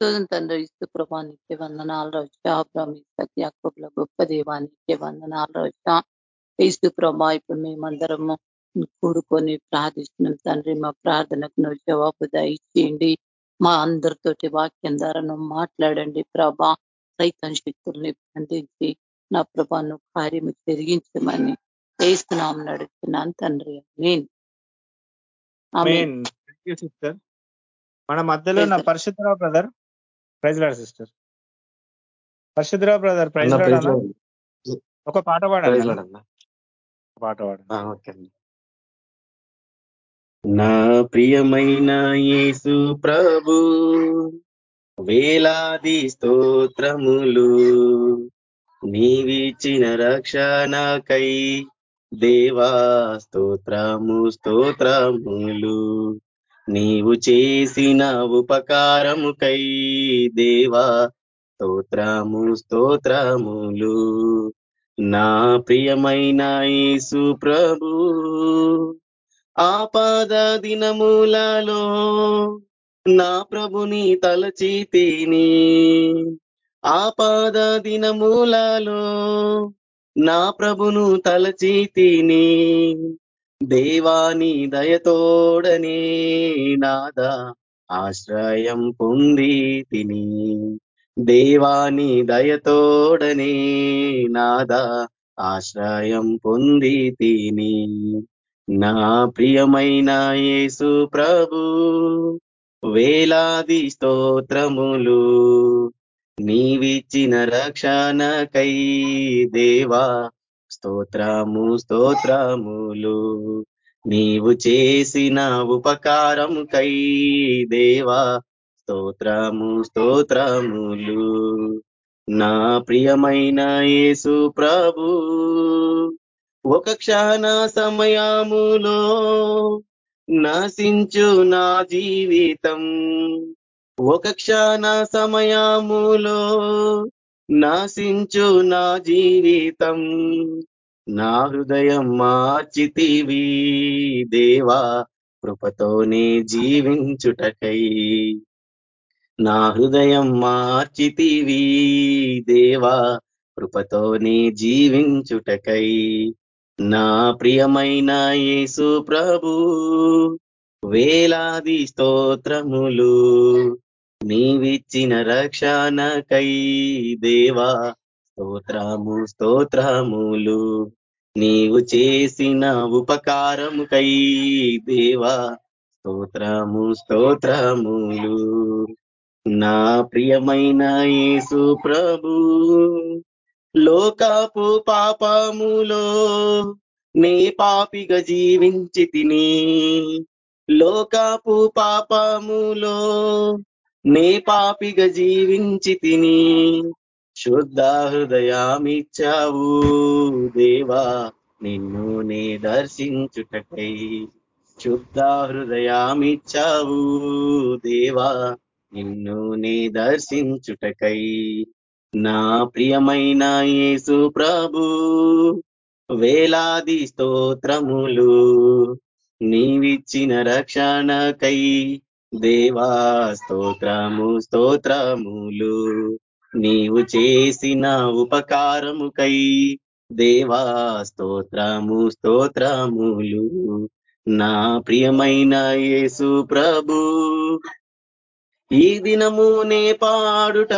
స్తోత్రం తండ్రి ఇస్తు ప్రభా నిత్య వందనాలు రోజా ప్రమిస్తకి యాకోబుల గొప్ప దేవా నిత్య వందనాలు రోజా ఇస్తు ప్రభా ఇప్పుడు మేమందరము కూడుకొని ప్రార్థిస్తున్నాం తండ్రి మా ప్రార్థనకు నువ్వు జవాబు దయచేయండి మా అందరితోటి వాక్యం ద్వారా నువ్వు మాట్లాడండి ప్రభా సైతం శక్తుల్ని బంధించి నా ప్రభా నువ్వు కార్యము జరిగించమని వేస్తున్నాం నడుస్తున్నాను తండ్రి నేను మన మధ్యలో నా పరిశుద్ధరావు బ్రదర్ ప్రైజ్ లాడ్ సిస్టర్ పరిశుద్ధరావు బ్రదర్ ప్రైజ్ లాడ్. ఒక పాట అన్న. పాట పాడండి. నా ప్రియమైన యేసు ప్రభు వేలాది స్తోత్రములు నీవిచ్చిన రక్షణకై దేవా స్తోత్రము స్తోత్రములు నీవు చేసిన ఉపకారముకై దేవా స్తోత్రము స్తోత్రములు. నా ప్రియమైన యేసు ప్రభు ఆపద దినములలో నా ప్రభుని తలచి తిని ఆపద దినములలో నా ప్రభును తలచి తిని దేవాని దయతోడనే నాదా ఆశ్రయం పొంది తిని. దేవాని దయతోడనే నాదా ఆశ్రయం పొంది తిని. నా ప్రియమైన యేసు ప్రభు వేలాది స్తోత్రములు నీవిచ్చిన రక్షణకై దేవా స్తోత్రము స్తోత్రములు. నీవు చేసిన ఉపకారముకై దేవా. స్తోత్రము స్తోత్రములు. నా ప్రియమైన యేసు ప్రభు ఒక క్షణ సమయములో నశించు నా జీవితం. ఒక క్షణ సమయములో నశించు నా జీవితం. నా హృదయం మార్చితివి దేవా కృపతోనే జీవించుటకై. నా హృదయం మార్చితివి దేవా కృపతోనే జీవించుటకై. నా ప్రియమైన యేసు ప్రభు వేలాది స్తోత్రములు నీవిచ్చిన రక్షణకై దేవా స్తోత్రము స్తోత్రములు నీవు చేసిన ఉపకారముకై దేవా స్తోత్రము స్తోత్రములు. నా ప్రియమైన యేసు ప్రభు లోకాపు పాపములో నే పాపిగా జీవించి తిని లోకాపు పాపములో నే పాపిగా జీవించి తిని శుద్ధ హృదయామిచ్చావు దేవా నిన్ను నే దర్శించుటకై శుద్ధ హృదయామిచ్చావు దేవా నిన్ను నే దర్శించుటకై నా ప్రియమైన యేసు ప్రభు వేలాది స్తోత్రములు నీవిచ్చిన రక్షణకై దేవా స్తోత్రము స్తోత్రములు నీవు చేసిన ఉపకారముకై దేవా స్తోత్రము స్తోత్రములు. నా ప్రియమైన యేసు ప్రభు ఈ దినమునే పాడుట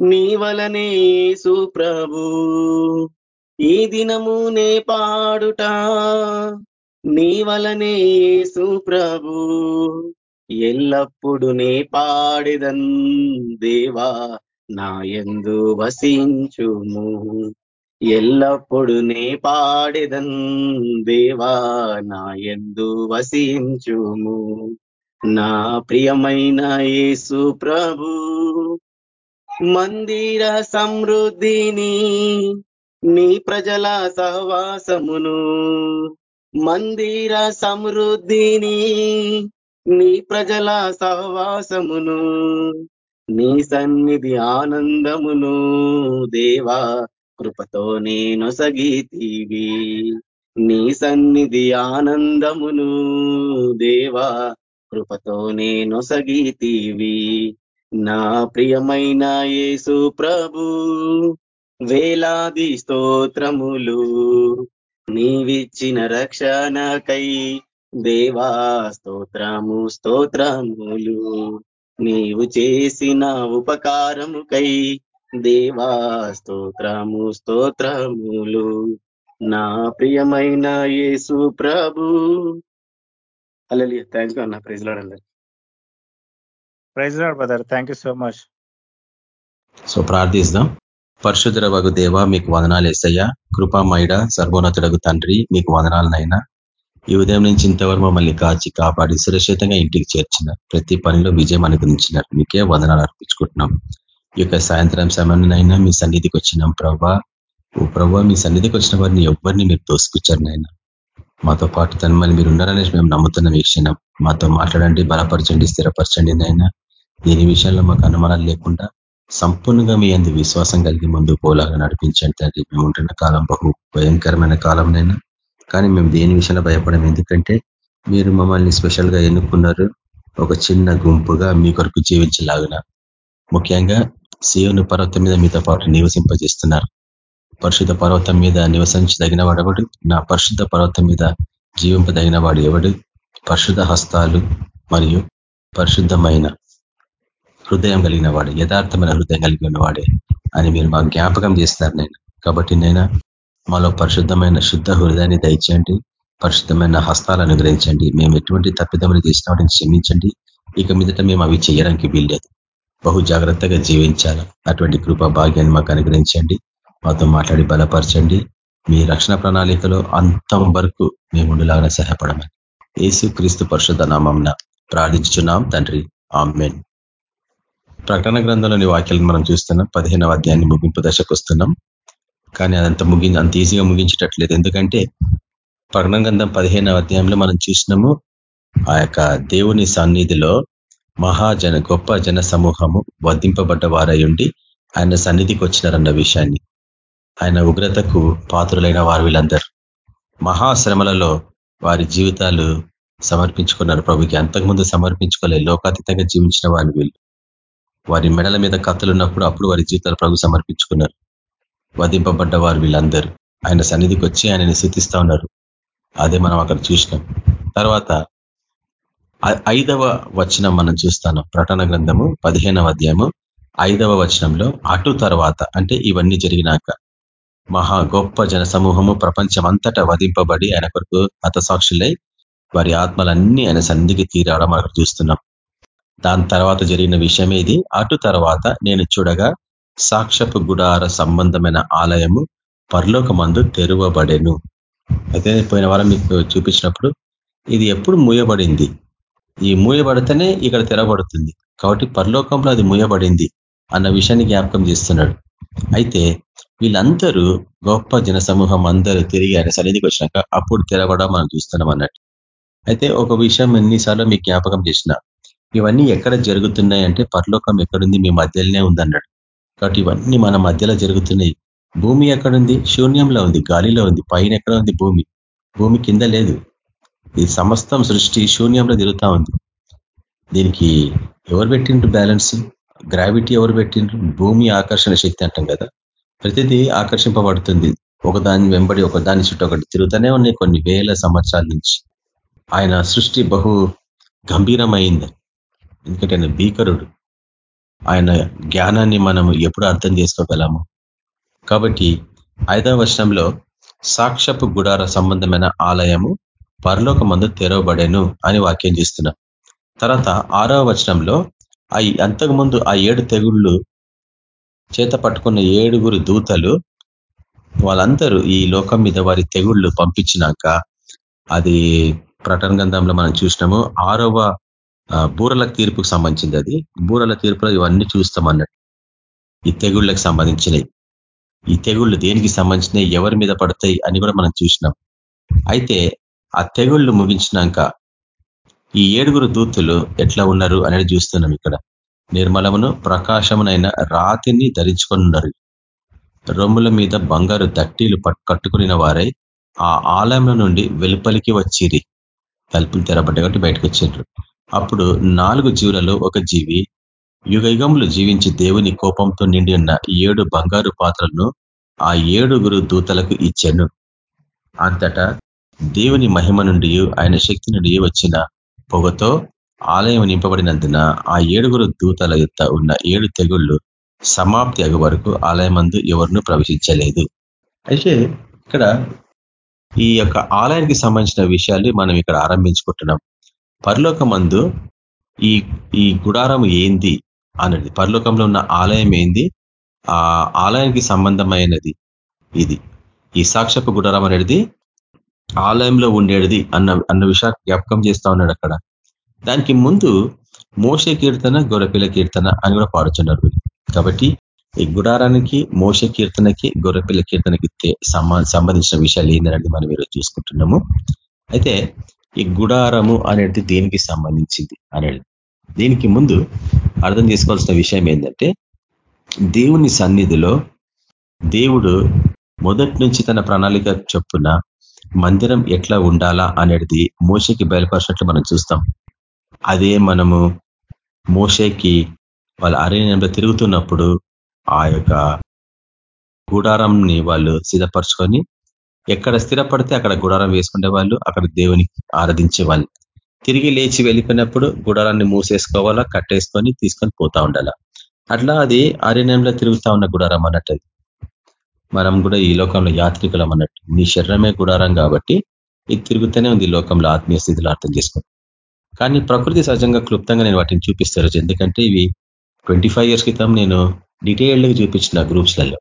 నీ వలనే యేసు ప్రభు. ఈ దినమునే పాడుట నీ వలనే యేసు ప్రభు. ఎల్లప్పుడు నే పాడెదన్ దేవా నాయందు వసించుము. ఎల్లప్పుడు నే పాడెదన్ దేవా నా ఎందు వసించుము. నా ప్రియమైన యేసు ప్రభు మందిర సమృద్ధిని నీ ప్రజల సహవాసమును మందిర సమృద్ధిని నీ ప్రజల సహవాసమును నీ సన్నిధి ఆనందమును దేవా కృపతో నేను సగీతివి. నీ సన్నిధి ఆనందమును దేవా కృపతో నేను సగీతివి. నా ప్రియమైన యేసు ప్రభు వేలాది స్తోత్రములు నీవిచ్చిన రక్షణకై దేవా స్తోత్రము స్తోత్రములు. నీవు చేసిన ఉపకారముకై దేవా స్తోత్రము స్తోత్రములు. నా ప్రియమైన యేసు ప్రభు. అలా థ్యాంక్ యూ అన్న. Praise లాడండి praise lord brother. Thank you so much. So ప్రార్థిస్తాం. పరశుధర వగు దేవ మీకు వదనాలు ఎస్సయ్యా కృపామైడ సర్వోన్నతుడగు తండ్రి మీకు వదనాలనైనా. ఈ ఉదయం నుంచి ఇంతవరకు మమ్మల్ని కాచి కాపాడి సురక్షితంగా ఇంటికి చేర్చిన ప్రతి పనిలో విజయం అనుగ్రహించినారు మీకే వదనాలు అర్పించుకుంటున్నాం. ఈ యొక్క సాయంత్రం సమయంలోనైనా మీ సన్నిధికి వచ్చినాం ప్రభా. ఓ ప్రభా మీ సన్నిధికి వచ్చిన వారిని ఎవరిని మీరు తోసుకొచ్చారు నాయన. మాతో పాటు తనమని మీరు ఉన్నారనేసి మేము నమ్ముతున్న వీక్షణం మాతో మాట్లాడండి బలపరచండి స్థిరపరచండి నాయన. దీని విషయంలో మాకు అనుమానాలు లేకుండా సంపూర్ణంగా మీ అందు విశ్వాసం కలిగి ముందు పోలాగా నడిపించండి తండ్రి. మేము ఉంటున్న కాలం బహు భయంకరమైన కాలంనైనా కానీ మేము దేని విషయంలో భయపడం ఎందుకంటే మీరు మమ్మల్ని స్పెషల్గా ఎన్నుకున్నారు ఒక చిన్న గుంపుగా మీ కొరకు జీవించలాగిన. ముఖ్యంగా సీయోను పర్వతం మీద మీతో పాటు నివసింపజేస్తున్నారు. పరిశుద్ధ పర్వతం మీద నివసించదగిన వాడెవడు? నా పరిశుద్ధ పర్వతం మీద జీవింపదగిన వాడు ఎవడు? పరిశుద్ధ హస్తాలు మరియు పరిశుద్ధమైన హృదయం కలిగిన వాడు యథార్థమైన హృదయం కలిగి ఉన్నవాడే అని మీరు మాకు జ్ఞాపకం చేస్తారు నేను. కాబట్టి నేను మాలో పరిశుద్ధమైన శుద్ధ హృదయాన్ని దయచేయండి. పరిశుద్ధమైన హస్తాలు అనుగ్రహించండి. మేము ఎటువంటి తప్పిదమని చేసిన వాటిని క్షమించండి. ఇక మీదట మేము అవి చేయడానికి వీల్లేదు. బహు జాగ్రత్తగా జీవించాలి. అటువంటి కృపా భాగ్యాన్ని మాకు అనుగ్రహించండి. మాతో మాట్లాడి బలపరచండి. మీ రక్షణ ప్రణాళికలో అంతం వరకు మేము ఉండలాగా సహాయపడమని. యేసు క్రీస్తు పరిశుద్ధ నామంన ప్రార్థించున్నాం తండ్రి ఆమెన్. ప్రకటన గ్రంథంలోని వాక్యాలను మనం చూస్తున్నాం. పదిహేనవ అధ్యాయాన్ని ముగింపు దశకు వస్తున్నాం. కానీ అదంత ముగి అంత ఈజీగా ముగించేటట్లేదు. ఎందుకంటే ప్రకటన గంధం పదిహేనవ అధ్యాయంలో మనం చూసినాము ఆ యొక్క దేవుని సన్నిధిలో మహాజన గొప్ప జన సమూహము వధింపబడ్డ వారై ఆయన సన్నిధికి వచ్చినారన్న విషయాన్ని. ఆయన ఉగ్రతకు పాత్రులైన వారు వీళ్ళందరూ. మహాశ్రమలలో వారి జీవితాలు సమర్పించుకున్నారు ప్రభుకి. అంతకుముందు సమర్పించుకోలే లోకాతీతంగా జీవించిన వారిని వీళ్ళు. వారి మెడల మీద కత్తులు ఉన్నప్పుడు అప్పుడు వారి జీవితాలు ప్రభు సమర్పించుకున్నారు. వధింపబడ్డ వారు వీళ్ళందరూ. ఆయన సన్నిధికి వచ్చి ఆయనని శృతిస్తా ఉన్నారు. అదే మనం అక్కడ చూసినాం. తర్వాత ఐదవ వచనం మనం చూస్తాను. ప్రకటన గ్రంథము పదిహేనవ అధ్యాయము ఐదవ వచనంలో అటు తర్వాత అంటే ఇవన్నీ జరిగినాక మహా గొప్ప జన సమూహము ప్రపంచం అంతటా వధింపబడి ఆయన కొరకు హతసాక్షులై వారి ఆత్మలన్నీ ఆయన సన్నిధికి తీరావడం అక్కడ చూస్తున్నాం. దాని తర్వాత జరిగిన విషయం ఇది. అటు తర్వాత నేను చూడగా సాక్షపు గుడార సంబంధమైన ఆలయము పరలోకమందు తెరువబడెను. అయితే పోయిన వారం మీకు చూపించినప్పుడు ఇది ఎప్పుడు మూయబడింది? ఈ మూయబడితేనే ఇక్కడ తెరబడుతుంది కాబట్టి పరలోకంలో అది మూయబడింది అన్న విషయాన్ని జ్ఞాపకం చేస్తున్నాడు. అయితే వీళ్ళందరూ గొప్ప జన సమూహం అందరూ తిరిగి ఆయన సన్నిధికి వచ్చినాక అప్పుడు తెరవడం మనం చూస్తున్నాం అన్నట్టు. అయితే ఒక విషయం ఎన్నిసార్లు మీకు జ్ఞాపకం చేసిన ఇవన్నీ ఎక్కడ జరుగుతున్నాయి అంటే పరలోకం ఎక్కడుంది మీ మధ్యలోనే ఉందన్నాడు. కాబట్టి ఇవన్నీ మన మధ్యలో జరుగుతున్నాయి. భూమి ఎక్కడుంది? శూన్యంలో ఉంది గాలిలో ఉంది పైన ఎక్కడ ఉంది భూమి? భూమి కింద లేదు. ఈ సమస్తం సృష్టి శూన్యంలో తిరుగుతా ఉంది. దీనికి ఎవరు పెట్టిండ్రు బ్యాలెన్స్? గ్రావిటీ ఎవరు పెట్టిండ్రు? భూమి ఆకర్షణ శక్తి అంటాం కదా. ప్రతిదీ ఆకర్షింపబడుతుంది. ఒకదాని వెంబడి ఒక దాని చుట్టూ ఒకటి తిరుగుతూనే ఉన్నాయి కొన్ని వేల సంవత్సరాల నుంచి. ఆయన సృష్టి బహు గంభీరమైంది. ఎందుకంటే ఆయన భీకరుడు. ఆయన జ్ఞానాన్ని మనం ఎప్పుడు అర్థం చేసుకోగలము? కాబట్టి ఐదవ వర్షంలో సాక్షపు గుడార సంబంధమైన ఆలయము పరలోక మందు తెరవబడేను అని వాక్యం చేస్తున్నాం. తర్వాత ఆరవ వచనంలో ఆ అంతకుముందు ఆ ఏడు తెగుళ్ళు చేత పట్టుకున్న ఏడుగురు దూతలు వాళ్ళందరూ ఈ లోకం మీద వారి తెగుళ్ళు పంపించినాక అది ప్రటన గంధంలో మనం చూసినాము. ఆరవ బూరల తీర్పుకు సంబంధించింది అది. బూరల తీర్పులో ఇవన్నీ చూస్తాం అన్నట్టు. ఈ తెగుళ్ళకి సంబంధించినవి. ఈ తెగుళ్ళు దేనికి సంబంధించినవి ఎవరి మీద పడతాయి అని కూడా మనం చూసినాం. అయితే ఆ తెగుళ్ళు ముగించినాక ఈ ఏడుగురు దూతులు ఎట్లా ఉన్నారు అనేది చూస్తున్నాం ఇక్కడ. నిర్మలమును ప్రకాశమునైన రాతిని ధరించుకున్నారు రొమ్ముల మీద బంగారు దట్టీలు కట్టుకుని వారై ఆ ఆలయంలో నుండి వెలుపలికి వచ్చిరి. తలుపులు తెరబడ్డ కాబట్టి బయటకు వచ్చిండ్రు. అప్పుడు నాలుగు జీవులలో ఒక జీవి యుగయుగములు జీవించి దేవుని కోపంతో నిండి ఉన్న ఏడు బంగారు పాత్రలను ఆ ఏడుగురు దూతలకు ఇచ్చాను. అంతటా దేవుని మహిమ నుండి ఆయన శక్తి నుండి వచ్చిన పొగతో ఆలయం నింపబడినందున ఆ ఏడుగురు దూతల యొక్క ఉన్న ఏడు తెగుళ్ళు సమాప్తి అగు వరకు ఆలయమందు ఎవరినూ ప్రవేశించలేదు. అయితే ఇక్కడ ఈ యొక్క ఆలయానికి సంబంధించిన విషయాలు మనం ఇక్కడ ఆరంభించుకుంటున్నాం. పరలోకమందు ఈ ఈ గుడారం ఏంది? అనండి. పరలోకంలో ఉన్న ఆలయం ఏంది? ఆ ఆలయానికి సంబంధమైనది ఇది. ఈ సాక్షపు గుడారం అనేది ఆలయంలో ఉండేది అన్న అన్న విషయాన్ని జ్ఞాపకం చేస్తా ఉన్నాడు అక్కడ. దానికి ముందు మోష కీర్తన గొర్రెపిల్ల కీర్తన అని కూడా పాడుతున్నారు కాబట్టి ఈ గుడారానికి మోస కీర్తనకి గొర్రెపిల్ల కీర్తనకి సంబంధించిన విషయాలు ఏంటనేది మనం ఈరోజు చూసుకుంటున్నాము. అయితే ఈ గుడారము అనేది దేనికి సంబంధించింది అనేది. దీనికి ముందు అర్థం చేసుకోవాల్సిన విషయం ఏంటంటే దేవుని సన్నిధిలో దేవుడు మొదటి నుంచి తన ప్రణాళిక చొప్పున మందిరం ఎట్లా ఉండాలా అనేది మోసకి బయలుపరిచినట్లు మనం చూస్తాం. అదే మనము మోషేకి వాళ్ళ అరణ్యంలో తిరుగుతున్నప్పుడు ఆ యొక్క గుడారంని వాళ్ళు సిద్ధపరచుకొని ఎక్కడ స్థిరపడితే అక్కడ గుడారం వేసుకునే వాళ్ళు అక్కడ దేవుని ఆరాధించే వాళ్ళు తిరిగి లేచి వెళ్ళిపోయినప్పుడు గుడారాన్ని మూసేసుకోవాలా కట్టేసుకొని తీసుకొని పోతా ఉండాల? అట్లా అది అరణ్యంలో తిరుగుతా ఉన్న గుడారం అన్నట్టు మనం కూడా ఈ లోకంలో యాత్రికులం అన్నట్టు. నీ శరీరమే గుడారం కాబట్టి ఇది తిరుగుతూనే ఉంది లోకంలో ఆత్మీయ స్థితిలో అర్థం చేసుకోండి కానీ ప్రకృతి సహజంగా క్లుప్తంగా నేను వాటిని చూపిస్తారు ఎందుకంటే ఇవి ట్వంటీ ఇయర్స్ క్రితం నేను డీటెయిల్డ్గా చూపించిన గ్రూప్స్లలో.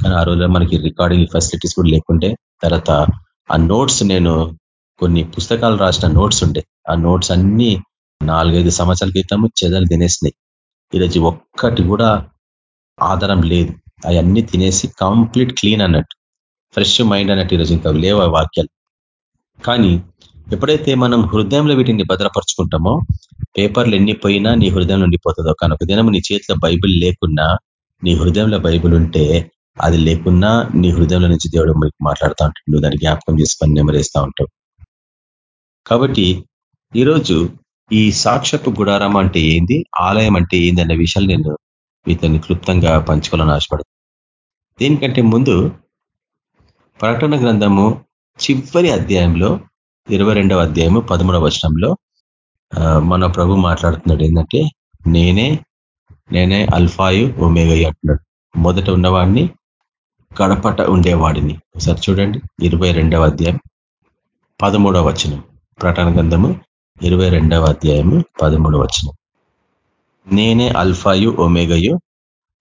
కానీ ఆ రోజుల్లో మనకి రికార్డింగ్ ఫెసిలిటీస్ కూడా లేకుంటే తర్వాత ఆ నోట్స్ నేను కొన్ని పుస్తకాలు రాసిన నోట్స్ ఉండే. ఆ నోట్స్ అన్ని నాలుగైదు సంవత్సరాల క్రితము చెదలు తినేసినాయి. ఈరోజు ఒక్కటి కూడా ఆధారం లేదు. అవన్నీ తినేసి కంప్లీట్ క్లీన్ అన్నట్టు. ఫ్రెష్ మైండ్ అన్నట్టు ఈరోజు ఇంకా లేవు వాక్యాలు. కానీ ఎప్పుడైతే మనం హృదయంలో వీటిని భద్రపరుచుకుంటామో పేపర్లు ఎన్ని పోయినా నీ హృదయం ఉండిపోతుందో కానీ ఒక దినం నీ చేతిలో బైబిల్ లేకున్నా నీ హృదయంలో బైబిల్ ఉంటే అది లేకున్నా నీ హృదయంలో నుంచి దేవుడు మీకు మాట్లాడుతూ ఉంటాడు నువ్వు దాన్ని జ్ఞాపకం చేసుకొని నెమరేస్తూ ఉంటావు. కాబట్టి ఈరోజు ఈ సాక్షపు గుడారం అంటే ఏంది ఆలయం అంటే ఏంది అనే విషయాలు నేను మీతో క్లుప్తంగా పంచుకోవాలని ఆశపడుతుంది దీనికంటే ముందు ప్రకటన గ్రంథము చివరి అధ్యాయంలో ఇరవై రెండవ అధ్యాయము పదమూడవ వచనంలో మన ప్రభు మాట్లాడుతున్నాడు ఏంటంటే నేనే నేనే అల్ఫాయు ఒమేగయ్య అంటున్నాడు. మొదట ఉన్నవాడిని గడపట ఉండేవాడిని. ఒకసారి చూడండి. ఇరవై అధ్యాయం పదమూడవ వచనం. ప్రకటన గ్రంథము ఇరవై అధ్యాయము పదమూడవ వచనం. నేనే అల్ఫాయు ఒమేగయు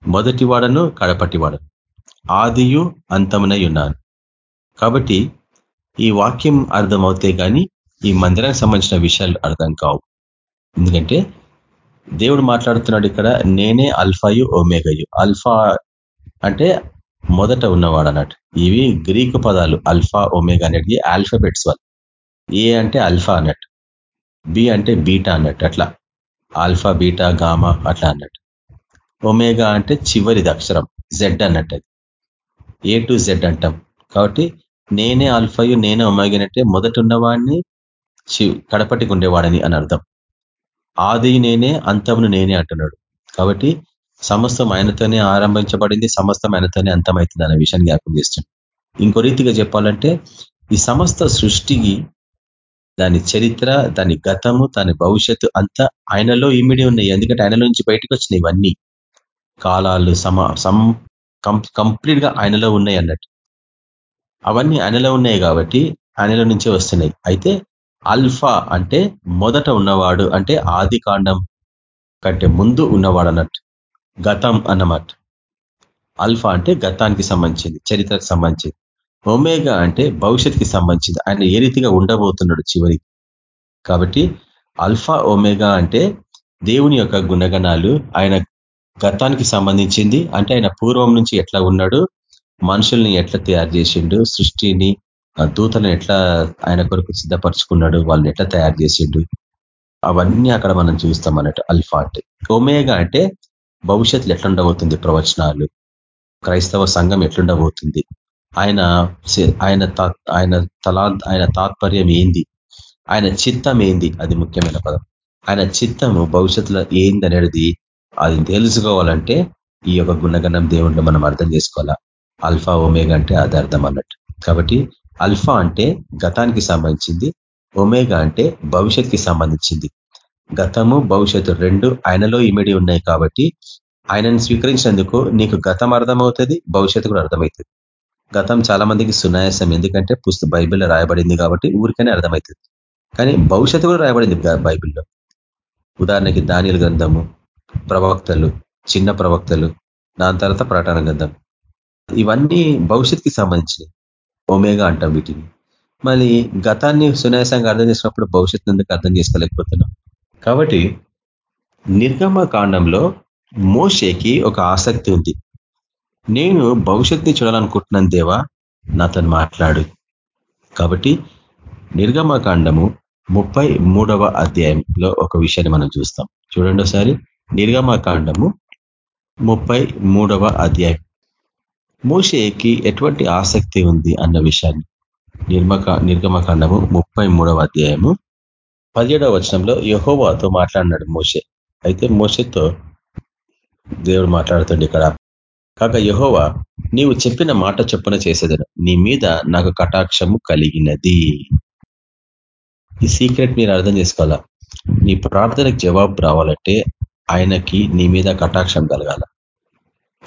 మొదటి వాడను కడపటి వాడను. ఆదియు అంతమునై ఉన్నాను. కాబట్టి ఈ వాక్యం అర్థమవుతే కానీ ఈ మందిరానికి సంబంధించిన విషయాలు అర్థం కావు. ఎందుకంటే దేవుడు మాట్లాడుతున్నాడు ఇక్కడ నేనే అల్ఫాయు ఒమేగయు. అల్ఫా అంటే మొదట ఉన్నవాడు అన్నట్టు. ఇవి గ్రీకు పదాలు అల్ఫా ఒమేగా అనేది ఆల్ఫాబెట్స్ వాళ్ళు ఏ అంటే అల్ఫా అన్నట్టు. బి అంటే బీటా అన్నట్టు అట్లా. ఆల్ఫా బీటా గామా అట్లా అన్నట్టు. ఒమేగా అంటే చివరిది అక్షరం జెడ్ అన్నట్టు ఏ టు జెడ్ అంటాం. కాబట్టి నేనే అల్ఫయు నేనే ఒమేగానంటే మొదట ఉన్నవాడిని కడపటికి ఉండేవాడని అని అర్థం. ఆది నేనే అంతమును నేనే అంటున్నాడు. కాబట్టి సమస్తం ఆయనతోనే ఆరంభించబడింది సమస్తం ఆయనతోనే అంతమవుతుంది అనే విషయాన్ని జ్ఞాపం చేస్తుంది. ఇంకో రీతిగా చెప్పాలంటే ఈ సమస్త సృష్టికి దాని చరిత్ర దాని గతము దాని భవిష్యత్తు అంతా ఆయనలో ఇమిడి ఉన్నాయి. ఎందుకంటే ఆయనలో నుంచి బయటకు వచ్చినాయి ఇవన్నీ. కాలాలు సమ సం కంప్లీట్గా ఆయనలో ఉన్నాయి అన్నట్టు. అవన్నీ ఆయనలో ఉన్నాయి కాబట్టి ఆయనలో నుంచే వస్తున్నాయి. అయితే అల్ఫా అంటే మొదట ఉన్నవాడు అంటే ఆది కాండం కంటే ముందు ఉన్నవాడు అన్నట్టు. గతం అన్నమాట. అల్ఫా అంటే గతానికి సంబంధించింది చరిత్రకు సంబంధించింది. ఒమేగా అంటే భవిష్యత్తుకి సంబంధించింది. ఆయన ఏ రీతిగా ఉండబోతున్నాడు చివరి కాబట్టి అల్ఫా ఒమేగా అంటే దేవుని యొక్క గుణగణాలు ఆయన గతానికి సంబంధించింది. అంటే ఆయన పూర్వం నుంచి ఎట్లా ఉన్నాడు? మనుషుల్ని ఎట్లా తయారు చేసిండు? సృష్టిని దూతలను ఎట్లా ఆయన కొరకు సిద్ధపరచుకున్నాడు? వాళ్ళని ఎట్లా తయారు చేసిండు? అవన్నీ అక్కడ మనం చూస్తాం అన్నట్టు అల్ఫా అంటే. ఒమేగా అంటే భవిష్యత్తులో ఎట్లుండబోతుంది ప్రవచనాలు? క్రైస్తవ సంఘం ఎట్లుండబోతుంది? ఆయన ఆయన ఆయన తలా ఆయన తాత్పర్యం ఏంది? ఆయన చిత్తం ఏంది? అది ముఖ్యమైన పదం. ఆయన చిత్తము భవిష్యత్తులో ఏంది అనేది అది తెలుసుకోవాలంటే ఈ యొక్క గుణగణం దేవుణ్ణి మనం అర్థం చేసుకోవాలా? అల్ఫా ఒమేగా అంటే అది అర్థం అన్నట్టు. కాబట్టి అల్ఫా అంటే గతానికి సంబంధించింది ఒమేగా అంటే భవిష్యత్కి సంబంధించింది. గతము భవిష్యత్తు రెండు ఆయనలో ఇమిడి ఉన్నాయి కాబట్టి ఆయనను స్వీకరించినందుకు నీకు గతం అర్థమవుతుంది భవిష్యత్తు కూడా అర్థమవుతుంది. గతం చాలా మందికి సునాయాసం ఎందుకంటే పుస్తక బైబిల్లో రాయబడింది కాబట్టి ఊరికనే అర్థమవుతుంది. కానీ భవిష్యత్తు కూడా రాయబడింది బైబిల్లో. ఉదాహరణకి దానిల గ్రంథము ప్రవక్తలు చిన్న ప్రవక్తలు దాని తర్వాత ప్రకటన గ్రంథం. ఇవన్నీ భవిష్యత్తుకి సంబంధించినవి. ఒమేగా అంటాం వీటిని. మళ్ళీ గతాన్ని సునాయాసంగా అర్థం చేసినప్పుడు భవిష్యత్తు ఎందుకు అర్థం చేసుకోలేకపోతున్నాం? కాబట్టి నిర్గమ కాండంలో మోషేకి ఒక ఆసక్తి ఉంది. నేను భవిష్యత్తుని చూడాలనుకుంటున్నాను దేవా నాతను మాట్లాడు. కాబట్టి నిర్గమకాండము ముప్పై మూడవ అధ్యాయంలో ఒక విషయాన్ని మనం చూస్తాం. చూడండి ఒకసారి. నిర్గమకాండము ముప్పై మూడవ అధ్యాయం. మోషేకి ఎటువంటి ఆసక్తి ఉంది అన్న విషయాన్ని. నిర్మక నిర్గమకాండము ముప్పై మూడవ అధ్యాయము పదిహేడవ వచనంలో యహోవాతో మాట్లాడినాడు మోషే. అయితే మోషతో దేవుడు మాట్లాడుతుండే ఇక్కడ. కాక యహోవా నీవు చెప్పిన మాట చొప్పున చేసేదను. నీ మీద నాకు కటాక్షము కలిగినది. ఈ సీక్రెట్ మీరు అర్థం చేసుకోవాలా? నీ ప్రార్థనకు జవాబు రావాలంటే ఆయనకి నీ మీద కటాక్షం కలగాల.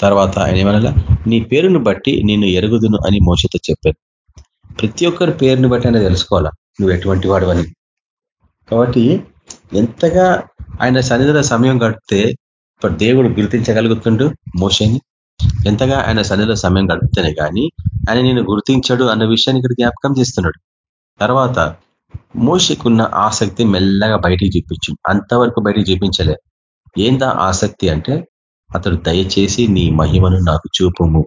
తర్వాత ఆయన ఏమన్నా నీ పేరును బట్టి నేను ఎరుగుదును అని మోసతో చెప్పాను. ప్రతి ఒక్కరి పేరుని బట్టి ఆయన తెలుసుకోవాలా? నువ్వు ఎటువంటి వాడు అని కాబట్టి ఎంతగా ఆయన సన్నిధిలో సమయం గడిపితే దేవుడు గుర్తించగలుగుతుండు మోషని? ఎంతగా ఆయన సన్నిలో సమయం గడుపుతేనే కానీ ఆయన నేను గుర్తించాడు అన్న విషయాన్ని ఇక్కడ జ్ఞాపకం చేస్తున్నాడు. తర్వాత మోషకున్న ఆసక్తి మెల్లగా బయటికి చూపించు అంతవరకు బయటికి చూపించలే. ఏందా ఆసక్తి అంటే అతడు దయచేసి నీ మహిమను నాకు చూపుము.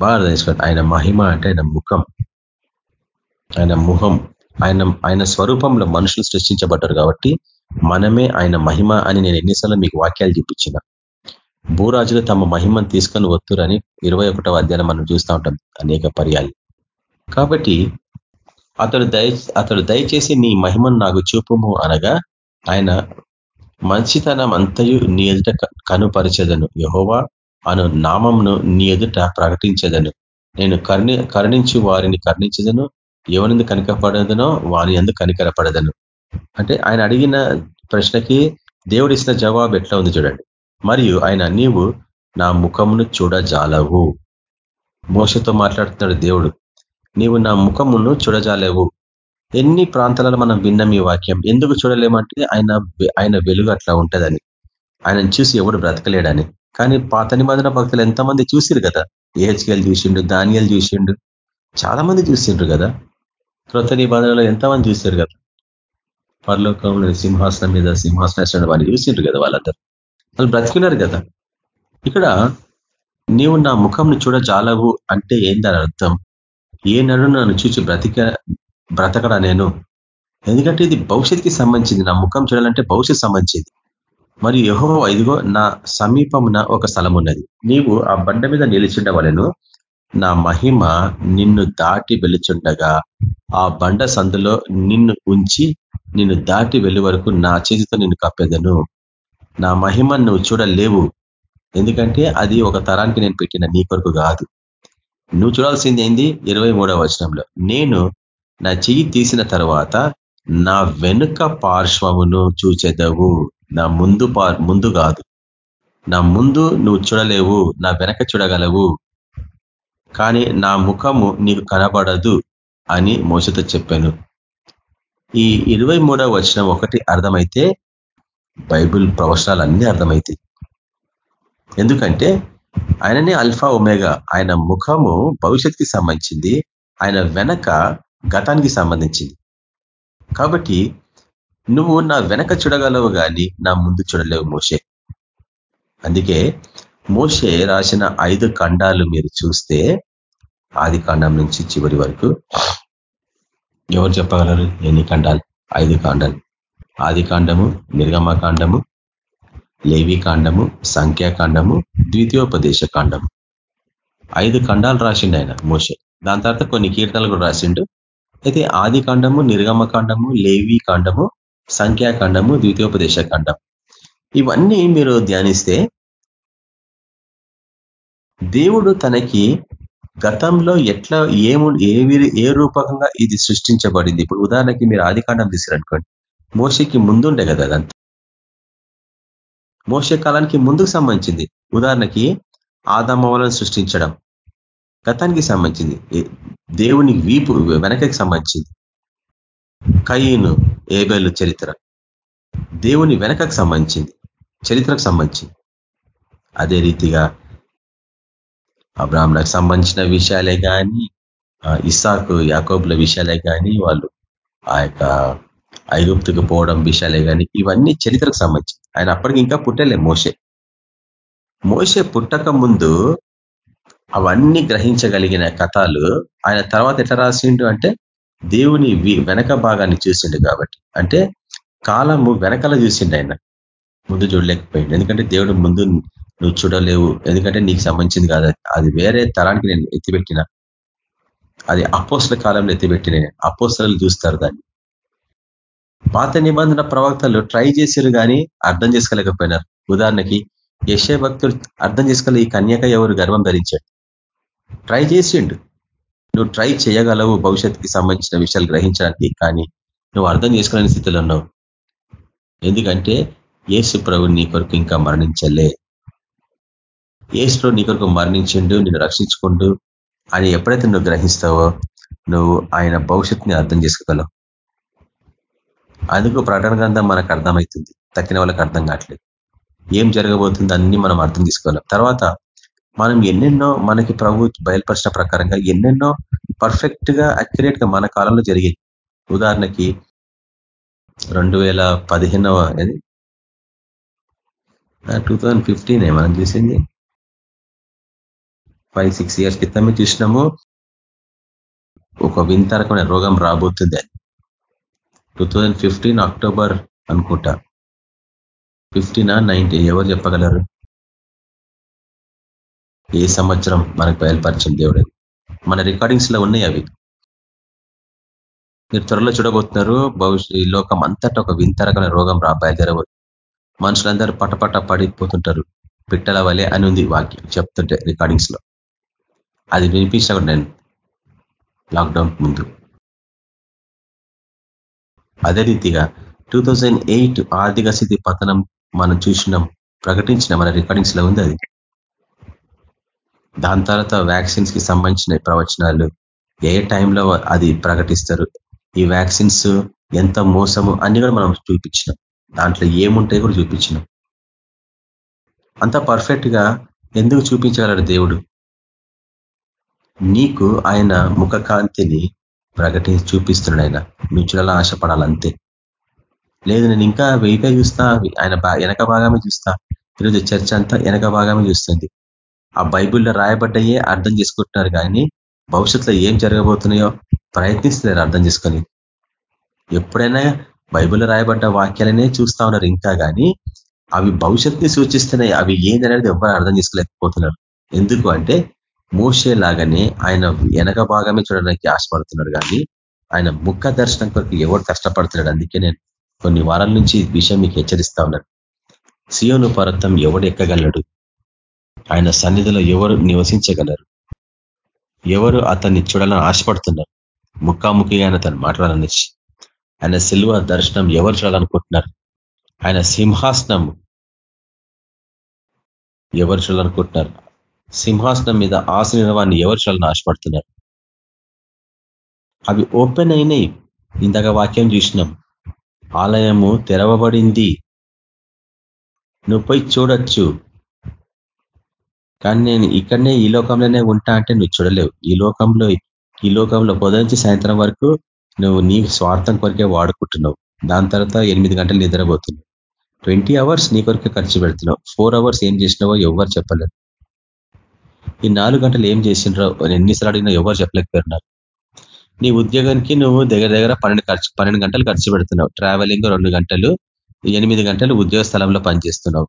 బాగా తెలుసుకోండి ఆయన మహిమ అంటే ఆయన ముఖం. ఆయన ముఖం ఆయన ఆయన స్వరూపంలో మనుషులు సృష్టించబడ్డారు కాబట్టి మనమే ఆయన మహిమ అని నేను ఎన్నిసార్లు మీకు వాక్యాలు చూపించిన. భూరాజులు తమ మహిమను తీసుకొని వత్తురని ఇరవై ఒకటో అధ్యాయం మనం చూస్తూ ఉంటాం అనేక పర్యాలు. కాబట్టి అతడు దయ అతడు దయచేసి నీ మహిమను నాకు చూపుము అనగా ఆయన మంచితనం అంతయు నీ ఎదుట కనుపరిచేదను. యహోవా అను నామంను నీ ఎదుట ప్రకటించదను. నేను కరుణి కరుణించి వారిని కరుణించదను. ఎవరిందు కనికపడదనో వారి ఎందుకు కనికరపడదను. అంటే ఆయన అడిగిన ప్రశ్నకి దేవుడిసిన జవాబు ఎట్లా ఉంది చూడండి. మరియు ఆయన నీవు నా ముఖమును చూడజాలవు. మోసతో మాట్లాడుతున్నాడు దేవుడు. నీవు నా ముఖమును చూడజాలేవు. ఎన్ని ప్రాంతాలలో మనం విన్నాం ఈ వాక్యం. ఎందుకు చూడలేమంటే ఆయన ఆయన వెలుగు అట్లా ఉంటుందని. ఆయనను చూసి ఎవడు బ్రతకలేడని. కానీ పాత నిబంధన భక్తులు ఎంతమంది చూసిరు కదా. ఏహెచ్కేలు చూసిండు దానియాలు చూసిండు. చాలా మంది చూసిండ్రు కదా. కృత నిబంధనలో ఎంతమంది చూసారు కదా. పరలోకంలో సింహాసనం మీద సింహాసనం వారిని చూసిండ్రు కదా వాళ్ళందరూ. వాళ్ళు బ్రతికినారు కదా. ఇక్కడ నీవు నా ముఖంను చూడజాలవు అంటే ఏందని అర్థం? ఏ నడు నన్ను చూచి బ్రతిక బ్రతకడా నేను? ఎందుకంటే ఇది భవిష్యత్తుకి సంబంధించింది. నా ముఖం చూడాలంటే భవిష్యత్ సంబంధించింది. మరియు యహో ఇదిగో నా సమీపమున ఒక స్థలం ఉన్నది నీవు ఆ బండ మీద నిలిచిండవలను. నా మహిమ నిన్ను దాటి వెలుచుండగా ఆ బండ సందులో నిన్ను ఉంచి నిన్ను దాటి వెళ్ళే వరకు నా చేతితో నిన్ను కప్పెదను నా మహిమ నువ్వు చూడలేవు. ఎందుకంటే అది ఒక తరానికి నేను పెట్టిన నీ కొరకు కాదు. నువ్వు చూడాల్సింది ఏంది? ఇరవై మూడవ వచనంలో. నేను నా చెయ్యి తీసిన తర్వాత నా వెనుక పార్శ్వమును చూచెదవు. నా ముందు ముందు కాదు. నా ముందు నువ్వు చూడలేవు. నా వెనక చూడగలవు. కానీ నా ముఖము నీకు కనబడదు అని మోసతో చెప్పాను. ఈ ఇరవై మూడవ వచనం ఒకటి అర్థమైతే బైబిల్ ప్రవచనాలన్నీ అర్థమవుతాయి ఎందుకంటే ఆయననే అల్ఫా ఒమేగా ఆయన ముఖము భవిష్యత్తుకి సంబంధించింది ఆయన వెనక గతానికి సంబంధించింది. కాబట్టి నువ్వు నా వెనక చూడగలవు కానీ నా ముందు చూడలేవు మోసే అందుకే మోసే రాసిన ఐదు ఖండాలు మీరు చూస్తే ఆది కాండం నుంచి చివరి వరకు ఎవరు చెప్పగలరు? ఎన్ని ఖండాలు? ఐదు కాండాలు ఆది కాండము నిర్గమ కాండము లేవి కాండము సంఖ్యాకాండము ద్వితీయోపదేశ కాండము ఐదు ఖండాలు రాసిండు ఆయన మోసే దాని తర్వాత కొన్ని కీర్తనలు కూడా రాసిండు. అయితే ఆది కాండము నిర్గమ కాండము లేవి కాండము సంఖ్యాకాండము ద్వితీయోపదేశ కాండం ఇవన్నీ మీరు ధ్యానిస్తే దేవుడు తనకి గతంలో ఎట్లా ఏము ఏ ఏ రూపకంగా ఇది సృష్టించబడింది? ఇప్పుడు ఉదాహరణకి మీరు ఆది కాండం తీసారనుకోండి మోసకి ముందుండే కదా అదంతా. మోస కాలానికి ముందుకు సంబంధించింది. ఉదాహరణకి ఆదమ్మలను సృష్టించడం గతానికి సంబంధించింది. దేవుని వీపు వెనకకి సంబంధించింది. కయ్యను ఏబేలు చరిత్ర దేవుని వెనకకు సంబంధించింది. చరిత్రకు సంబంధించింది. అదే రీతిగా అబ్రాహ్మణకు సంబంధించిన విషయాలే కానీ ఇస్సాకు యాకోబుల విషయాలే కానీ వాళ్ళు ఆ యొక్క ఐగుప్తుకు పోవడం విషయాలే కానీ ఇవన్నీ చరిత్రకు సంబంధించి ఆయన అప్పటికి ఇంకా పుట్టలే మోసే మోసే పుట్టక ముందు అవన్నీ గ్రహించగలిగిన కథలు ఆయన తర్వాత ఎట్లా రాసిండు అంటే దేవుని వెనక భాగాన్ని చూసిండు కాబట్టి. అంటే కాలము వెనకాల చూసిండు ఆయన. ముందు చూడలేకపోయింది ఎందుకంటే దేవుడు ముందు నువ్వు చూడలేవు. ఎందుకంటే నీకు సంబంధించింది కాదు. అది వేరే తరానికి నేను ఎత్తిపెట్టిన. అది అపోస్ల కాలంలో ఎత్తిపెట్టిన అపోస్తలు చూస్తారు దాన్ని. పాత నిబంధన ప్రవక్తలు ట్రై చేశారు కానీ అర్థం చేసుకోలేకపోయినారు. ఉదాహరణకి యశే భక్తుడు అర్థం చేసుకోలే ఈ కన్యక ఎవరు గర్వం ధరించాడు. ట్రై చేసిండు. నువ్వు ట్రై చేయగలవు భవిష్యత్తుకి సంబంధించిన విషయాలు గ్రహించడానికి కానీ నువ్వు అర్థం చేసుకోలేని స్థితిలో ఉన్నావు. ఎందుకంటే ఏసు ప్రభు నీ కొరకు ఇంకా మరణించలే. ఏసులో నీ కొరకు మరణించిండు నిన్ను రక్షించుకుంటూ అని ఎప్పుడైతే నువ్వు గ్రహిస్తావో నువ్వు ఆయన భవిష్యత్తుని అర్థం చేసుకోగలవు. అందుకు ప్రకటన గ్రంథం మనకు అర్థమవుతుంది. తక్కిన వాళ్ళకి అర్థం కావట్లేదు. ఏం జరగబోతుంది అన్ని మనం అర్థం చేసుకోవాలి. తర్వాత మనం ఎన్నెన్నో మనకి ప్రభు బయలుపరిచిన ప్రకారంగా ఎన్నెన్నో పర్ఫెక్ట్గా అక్యురేట్గా మన కాలంలో జరిగాయి. ఉదాహరణకి రెండు వేల పదిహేనవ టూ థౌజండ్ ఫిఫ్టీనే మనం చూసింది? ఫైవ్ సిక్స్ ఇయర్స్ క్రితమే చూసినాము. ఒక వింత రకమైన రోగం రాబోతుంది. అని టూ థౌజండ్ ఫిఫ్టీన్ అక్టోబర్ అనుకుంటా ఫిఫ్టీనా నైన్టీన్ ఎవరు చెప్పగలరు? ఏ సంవత్సరం మనకు బయలుపరిచిన దేవుడు? మన రికార్డింగ్స్లో ఉన్నాయి అవి. మీరు త్వరలో చూడబోతున్నారు భవిష్య లోకం అంతటా ఒక వింత రకమైన రోగం రా బయలుదేరబోతుంది మనుషులందరూ పటపట పడిపోతుంటారు. పిట్టల వలె అని ఉంది వాక్యం చెప్తుంటే రికార్డింగ్స్లో. అది వినిపించిన నేను లాక్డౌన్ ముందు. అదే రీతిగా టూ ఆర్థిక స్థితి పతనం మనం చూసినాం ప్రకటించిన మన రికార్డింగ్స్లో ఉంది అది. దాని తర్వాత వ్యాక్సిన్స్కి సంబంధించిన ప్రవచనాలు ఏ టైంలో అది ప్రకటిస్తారు ఈ వ్యాక్సిన్స్ ఎంత మోసము అన్ని కూడా మనం చూపించినాం. దాంట్లో ఏముంటాయి కూడా చూపించినాం. అంత పర్ఫెక్ట్గా ఎందుకు చూపించగలడు దేవుడు? నీకు ఆయన ముఖ కాంతిని ప్రకటించి చూపిస్తున్నాడు ఆయన. నువ్వు చూడాలని ఆశపడాలంతే లేదు నేను ఇంకా వెయిపే చూస్తా. ఆయన వెనక భాగమే చూస్తా. ఈరోజు చర్చ అంతా వెనక భాగమే చూస్తుంది. ఆ బైబిల్లో రాయబడ్డయే అర్థం చేసుకుంటున్నారు కానీ భవిష్యత్తులో ఏం జరగబోతున్నాయో ప్రయత్నిస్తున్నారు అర్థం చేసుకొని. ఎప్పుడైనా బైబిల్లో రాయబడ్డ వాక్యాలనే చూస్తా ఉన్నారు ఇంకా కానీ అవి భవిష్యత్తుని సూచిస్తున్నాయి. అవి ఏందనేది ఎవరు అర్థం చేసుకోలేకపోతున్నారు. ఎందుకు అంటే మోసే లాగానే ఆయన వెనక భాగమే చూడడానికి ఆశపడుతున్నాడు కానీ ఆయన ముఖ దర్శనం కొరకు ఎవరు కష్టపడుతున్నాడు? అందుకే నేను కొన్ని వారాల నుంచి విషయం మీకు హెచ్చరిస్తా ఉన్నాను. సియోను పర్వతం ఎవడు ఎక్కగలడు? ఆయన సన్నిధిలో ఎవరు నివసించగలరు? ఎవరు అతన్ని చూడాలని ఆశపడుతున్నారు? ముఖాముఖిగా ఆయన తను మాట్లాడాలని ఆయన సిల్వ దర్శనం ఎవరు చూడాలనుకుంటున్నారు? ఆయన సింహాసనం ఎవరు చూడాలనుకుంటున్నారు? సింహాసనం మీద ఆశ్రయవాన్ని ఎవరు చాలా నాశపడుతున్నారు అవి ఓపెన్ అయినాయి. ఇందాక వాక్యం చూసినాం. ఆలయము తెరవబడింది. నువ్వు పోయి చూడొచ్చు. కానీ నేను ఇక్కడనే ఈ లోకంలోనే ఉంటా అంటే నువ్వు చూడలేవు. ఈ లోకంలో ఈ లోకంలో పొదరించి సాయంత్రం వరకు నువ్వు నీ స్వార్థం కొరికే వాడుకుంటున్నావు. దాని తర్వాత ఎనిమిది గంటలు నిద్రపోతున్నావు. ట్వంటీ అవర్స్ నీ కొరికే ఖర్చు పెడుతున్నావు. ఫోర్ అవర్స్ ఏం చేసినావో ఎవరు చెప్పలేరు. ఈ నాలుగు గంటలు ఏం చేసినారో ఎన్నిసార్లు అడిగినా ఎవరు చెప్పలేకపోయినారు. నీ ఉద్యోగానికి నువ్వు దగ్గర దగ్గర పన్నెండు ఖర్చు పన్నెండు గంటలు ఖర్చు పెడుతున్నావు. ట్రావెలింగ్ రెండు గంటలు ఎనిమిది గంటలు ఉద్యోగ స్థలంలో పనిచేస్తున్నావు.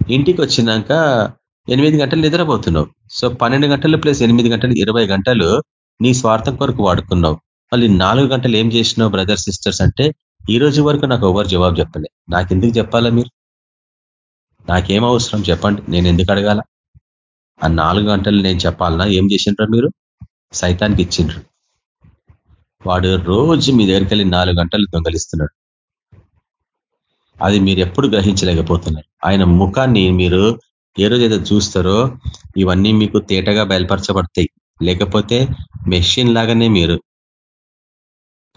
ఇంటికి వచ్చినాక ఎనిమిది గంటలు నిద్రపోతున్నావు. సో పన్నెండు గంటలు ప్లస్ ఎనిమిది గంటలు ఇరవై గంటలు నీ స్వార్థం కొరకు వాడుకున్నావు. మళ్ళీ నాలుగు గంటలు ఏం చేసినావు బ్రదర్ సిస్టర్స్ అంటే ఈ రోజు వరకు నాకు ఎవరు జవాబు చెప్పలే. నాకెందుకు చెప్పాలా మీరు? నాకేం అవసరం చెప్పండి. నేను ఎందుకు అడగాల? ఆ నాలుగు గంటలు నేను చెప్పాలన్నా ఏం చేసిండ్రు మీరు? సైతానికి ఇచ్చిండ్రు. వాడు రోజు మీ దగ్గరికి వెళ్ళి నాలుగు గంటలు దొంగలిస్తున్నాడు. అది మీరు ఎప్పుడు గ్రహించలేకపోతున్నారు. ఆయన ముఖాన్ని మీరు ఏ రోజైతే చూస్తారో ఇవన్నీ మీకు తేటగా బయలుపరచబడతాయి. లేకపోతే మెషిన్ లాగానే మీరు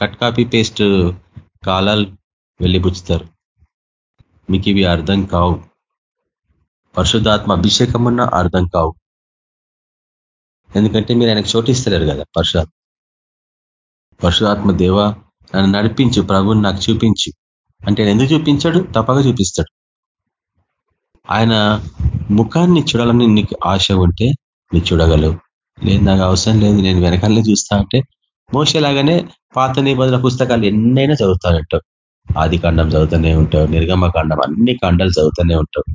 కట్ కాపీ పేస్ట్ కాలాలు వెళ్ళిపుచ్చుతారు. మీకు ఇవి అర్థం కావు. పరిశుద్ధాత్మ అభిషేకం ఉన్న అర్థం కావు. ఎందుకంటే మీరు ఆయనకు చోటిస్తలేరు కదా పరశురాత్మ పరశురాత్మ దేవ నన్ను నడిపించు ప్రభుని నాకు చూపించు. అంటే ఎందుకు చూపించాడు? తప్పగా చూపిస్తాడు. ఆయన ముఖాన్ని చూడాలని నీకు ఆశ ఉంటే నీకు చూడగలవు. లేదు నాకు అవసరం లేదు నేను వెనకాలనే చూస్తా అంటే మోసేలాగానే పాత నిబంధన పుస్తకాలు ఎన్నైనా చదువుతానంటావు ఆది కాండం చదువుతూనే ఉంటావు నిర్గమ కాండం అన్ని కాండాలు చదువుతూనే ఉంటావు.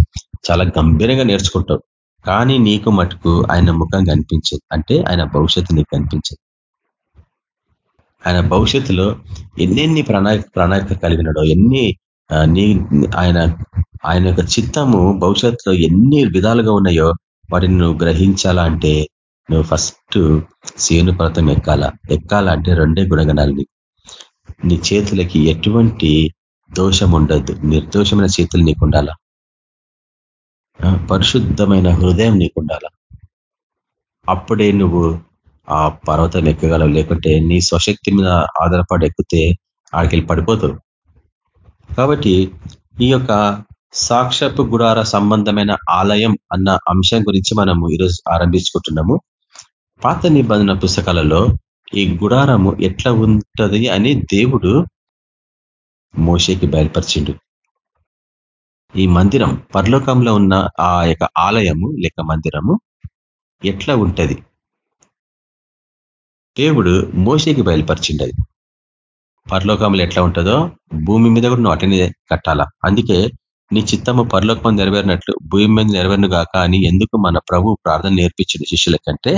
చాలా గంభీరంగా నేర్చుకుంటావు. కానీ నీకు మటుకు ఆయన ముఖం కనిపించదు. అంటే ఆయన భవిష్యత్తు నీకు కనిపించదు. ఆయన భవిష్యత్తులో ఎన్నెన్ని ప్రణాళిక ప్రణాళిక కలిగినాడో ఎన్ని నీ ఆయన ఆయన యొక్క చిత్తము భవిష్యత్తులో ఎన్ని విధాలుగా ఉన్నాయో వాటిని నువ్వు గ్రహించాలా అంటే నువ్వు ఫస్ట్ సేను పర్వతం ఎక్కాల. ఎక్కాలంటే రెండే గుణగణాలు నీ చేతులకి ఎటువంటి దోషం ఉండద్దు నిర్దోషమైన చేతులు నీకు ఉండాలా. పరిశుద్ధమైన హృదయం నీకు ఉండాలా అప్పుడే నువ్వు ఆ పర్వతం ఎక్కగలవు లేకుంటే నీ స్వశక్తి మీద ఆధారపడి ఎక్కితే ఆడికి పడిపోతావు. కాబట్టి ఈ యొక్క సాక్షపు గుడార సంబంధమైన ఆలయం అన్న అంశం గురించి మనము ఈరోజు ఆరంభించుకుంటున్నాము. పాత నిబంధన పుస్తకాలలో ఈ గుడారము ఎట్లా ఉంటది అని దేవుడు మోషేకి బయలుపరిచిండు. ఈ మందిరం పరలోకంలో ఉన్న ఆ యొక్క ఆలయము లేక మందిరము ఎట్లా ఉంటది? దేవుడు మోసేకి బయలుపరిచిండు అది పరలోకంలో ఎట్లా ఉంటుందో భూమి మీద కూడా నువ్వు అటెండ్ కట్టాలా? అందుకే నీ చిత్తము పరలోకం నెరవేరినట్లు భూమి మీద నెరవేరునుగాక అని ఎందుకు మన ప్రభు ప్రార్థన నేర్పించింది శిష్యులకంటే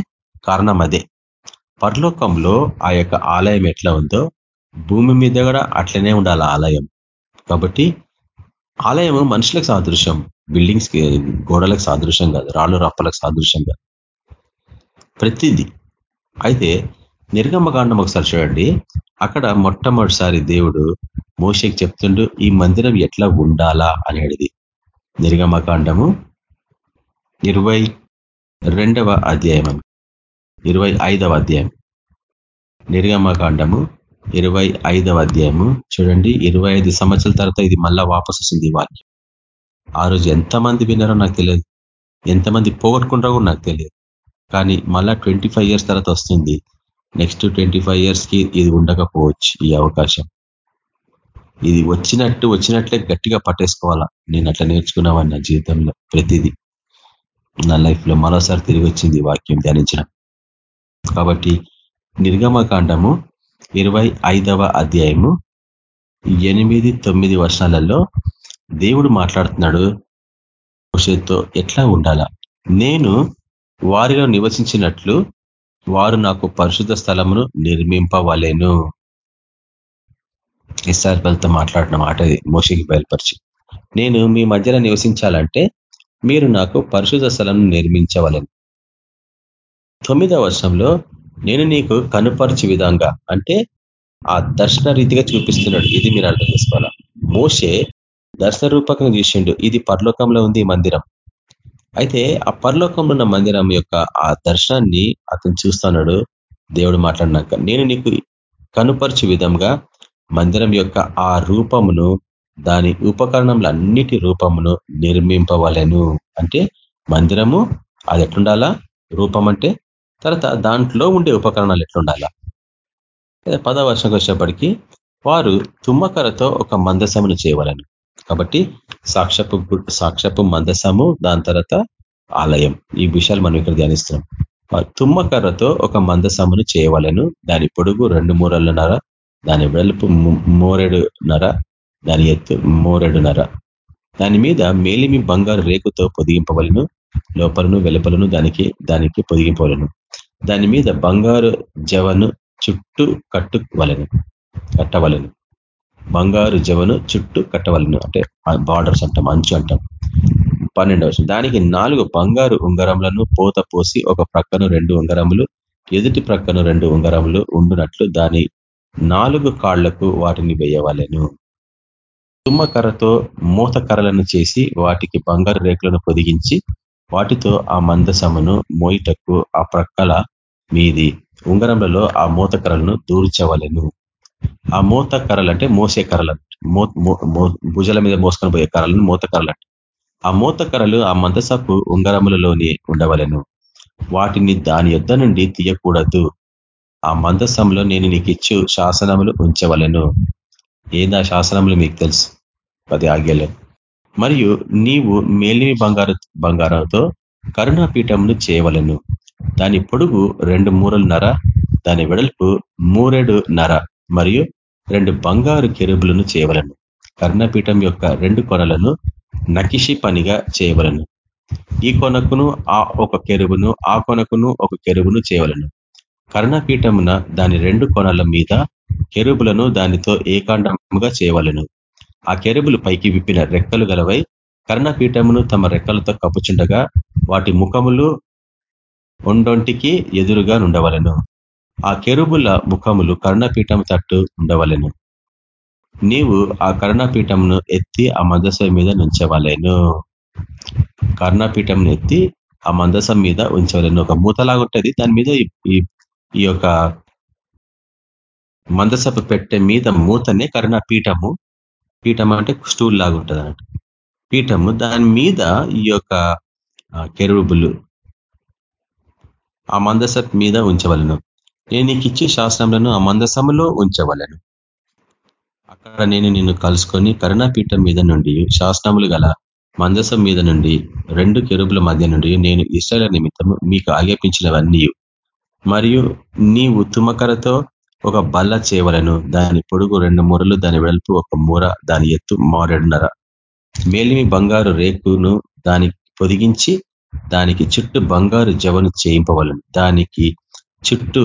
కారణం అదే. పరలోకంలో ఆ యొక్క ఆలయం ఎట్లా ఉందో భూమి మీద కూడా అట్లనే ఉండాలి ఆలయం. కాబట్టి ఆలయం మనుషులకు సాదృశ్యం. బిల్డింగ్స్కి గోడలకు సాదృశ్యం కాదు. రాళ్ళు రప్పలకు సాదృశ్యం కాదు. ప్రతిదీ. అయితే నిర్గమకాండం ఒకసారి చూడండి. అక్కడ మొట్టమొదటిసారి దేవుడు మోషకి చెప్తుండు ఈ మందిరం ఎట్లా ఉండాలా? అనేది నిర్గమకాండము ఇరవై రెండవ అధ్యాయం ఇరవై ఐదవ అధ్యాయం. నిర్గమకాండము ఇరవై ఐదవ అధ్యాయము. చూడండి ఇరవై ఐదు సంవత్సరాల తర్వాత ఇది మళ్ళా వాపసు వస్తుంది వాక్యం. ఆ రోజు ఎంతమంది విన్నారో నాకు తెలియదు. ఎంతమంది పోగొట్టుకుంటారో కూడా నాకు తెలియదు. కానీ మళ్ళా ట్వంటీ ఇయర్స్ తర్వాత వస్తుంది. నెక్స్ట్ ట్వంటీ ఇయర్స్కి ఇది ఉండకపోవచ్చు ఈ అవకాశం. ఇది వచ్చినట్టు వచ్చినట్లే గట్టిగా పట్టేసుకోవాలా? నేను అట్లా నేర్చుకున్నావా నా జీవితంలో ప్రతిదీ. నా లైఫ్లో మరోసారి తిరిగి వచ్చింది వాక్యం ధ్యానించడం. కాబట్టి నిర్గమకాండము ఇరవై ఐదవ అధ్యాయము ఎనిమిది తొమ్మిది వర్షాలలో దేవుడు మాట్లాడుతున్నాడు. భవిష్యత్తుతో ఎట్లా ఉండాలా? నేను వారిలో నివసించినట్లు వారు నాకు పరిశుద్ధ స్థలమును నిర్మింపవలేను. ఇస్సార్బల్తో మాట్లాడిన మాట మోషకి బయలుపరిచి నేను మీ మధ్యలో నివసించాలంటే మీరు నాకు పరిశుద్ధ స్థలం నిర్మించవలను. తొమ్మిదవ వర్షంలో నేను నీకు కనుపరిచే విధంగా అంటే ఆ దర్శన రీతిగా చూపిస్తున్నాడు. ఇది మీరు అర్థం చేసుకోవాలా? మోసే దర్శన రూపకంగా చూసిండు. ఇది పరలోకంలో ఉంది మందిరం. అయితే ఆ పరలోకంలో ఉన్న మందిరం యొక్క ఆ దర్శనాన్ని అతను చూస్తున్నాడు. దేవుడు మాట్లాడినాక నేను నీకు కనుపరచు విధంగా మందిరం యొక్క ఆ రూపమును దాని ఉపకరణములు అన్నిటి రూపమును నిర్మింపవలను. అంటే మందిరము అది ఎట్లుండాలా? రూపం అంటే తర్వాత దాంట్లో ఉండే ఉపకరణాలు ఎట్లుండాలా? పదో వర్షంకి వచ్చేప్పటికీ వారు తుమ్మకరతో ఒక మందసమును చేయవలను. కాబట్టి సాక్షపు సాక్షపు మందసము దాని తర్వాత ఆలయం. ఈ విషయాలు మనం ఇక్కడ ధ్యానిస్తున్నాం. తుమ్మకర్రతో ఒక మందసమును చేయవలను. దాని పొడుగు రెండు మూరలున్నర దాని వెలుపు మోరెడున్నర దాని ఎత్తు మోరెడున్నర. దాని మీద మేలిమి బంగారు రేకుతో పొదిగింపవలను లోపలను వెలుపలను దానికి దానికి పొదిగింపవలను. దాని మీద బంగారు జవను చుట్టూ కట్టువలను కట్టవలను. బంగారు జవను చుట్టూ కట్టవలను. అంటే బార్డర్స్ అంటాం అంచు అంటాం. పన్నెండవ దానికి నాలుగు బంగారు ఉంగరములను పోత పోసి ఒక ప్రక్కను రెండు ఉంగరములు ఎదుటి ప్రక్కను రెండు ఉంగరములు ఉండునట్లు దాని నాలుగు కాళ్ళకు వాటిని వేయవలెను. తుమ్మకర్రతో మూతకర్రలను చేసి వాటికి బంగారు రేకులను పొదిగించి వాటితో ఆ మందసమును మోయిటకు ఆ ప్రక్కల మీది ఉంగరములలో ఆ మూతకరలను దూర్చవలెను. ఆ మూత కర్రలు అంటే. మోసే కర్రలు భుజల మీద మోసుకొని పోయే కర్రలను మూత కర్రలు ఆ మూత కర్రలు ఆ మందసపు ఉంగరములలోనే ఉండవలను. వాటిని దాని యొద్ నుండి తీయకూడదు. ఆ మందసంలో నేను నీకు ఇచ్చు శాసనములు ఉంచవలను. ఏదా శాసనములు మీకు తెలుసు? పది ఆజ్ఞలు. మరియు నీవు మేలిమి బంగారు బంగారంతో కరుణాపీఠంను చేయవలను. దాని పొడుగు రెండు మూరలు నర దాని వెడల్పు మూరెడు నర మరియు రెండు బంగారు కెరుబులను చేయవలను. కర్ణపీఠం యొక్క రెండు కొనలను నకిషి పనిగా చేయవలను. ఈ కొనకును ఆ ఒక కెరుబును ఆ కొనకును ఒక కెరుబును చేయవలను. కర్ణపీఠమున దాని రెండు కొనల మీద కెరుబులను దానితో ఏకాండముగా చేయవలను. ఆ కెరుబులు పైకి విప్పిన రెక్కలు గలవై కర్ణపీఠమును తమ రెక్కలతో కప్పుచుండగా వాటి ముఖములు ఒండొంటికి ఎదురుగా ఉండవలను ఆ కెరుబుల ముఖములు కర్ణపీఠం తట్టు ఉండవలను. నీవు ఆ కర్ణపీఠంను ఎత్తి ఆ మందసం మీద నుంచవలేను. కర్ణపీఠంను ఎత్తి ఆ మందసం మీద ఉంచవలేను. ఒక మూతలాగా ఉంటుంది దాని మీద ఈ యొక్క మందసపు పెట్టె మీద మూతనే కర్ణపీఠము పీఠం అంటే స్టూల్ లాగా ఉంటుంది అన్నట్టు పీఠము దాని మీద ఈ యొక్క కెరుబులు ఆ మందస మీద ఉంచవలను. నేను నీకు ఇచ్చే శాస్త్రములను ఆ మందసములో ఉంచవలను. అక్కడ నేను నిన్ను కలుసుకొని కరుణాపీఠం మీద నుండి శాసనములు గల మందసం మీద నుండి రెండు కెరుబుల మధ్య నుండి నేను ఇష్టల నిమిత్తము మీకు ఆజ్ఞాపించినవన్నీ మరియు నీవు తుమ్మకరతో ఒక బల్ల చేయవలను దాని పొడుగు రెండు మూరలు దాని వెలుపు ఒక మూర దాని ఎత్తు మారెడున్నర. మేలిమి బంగారు రేకును దానికి పొదిగించి దానికి చుట్టూ బంగారు జవను చేయింపవలను. దానికి చుట్టూ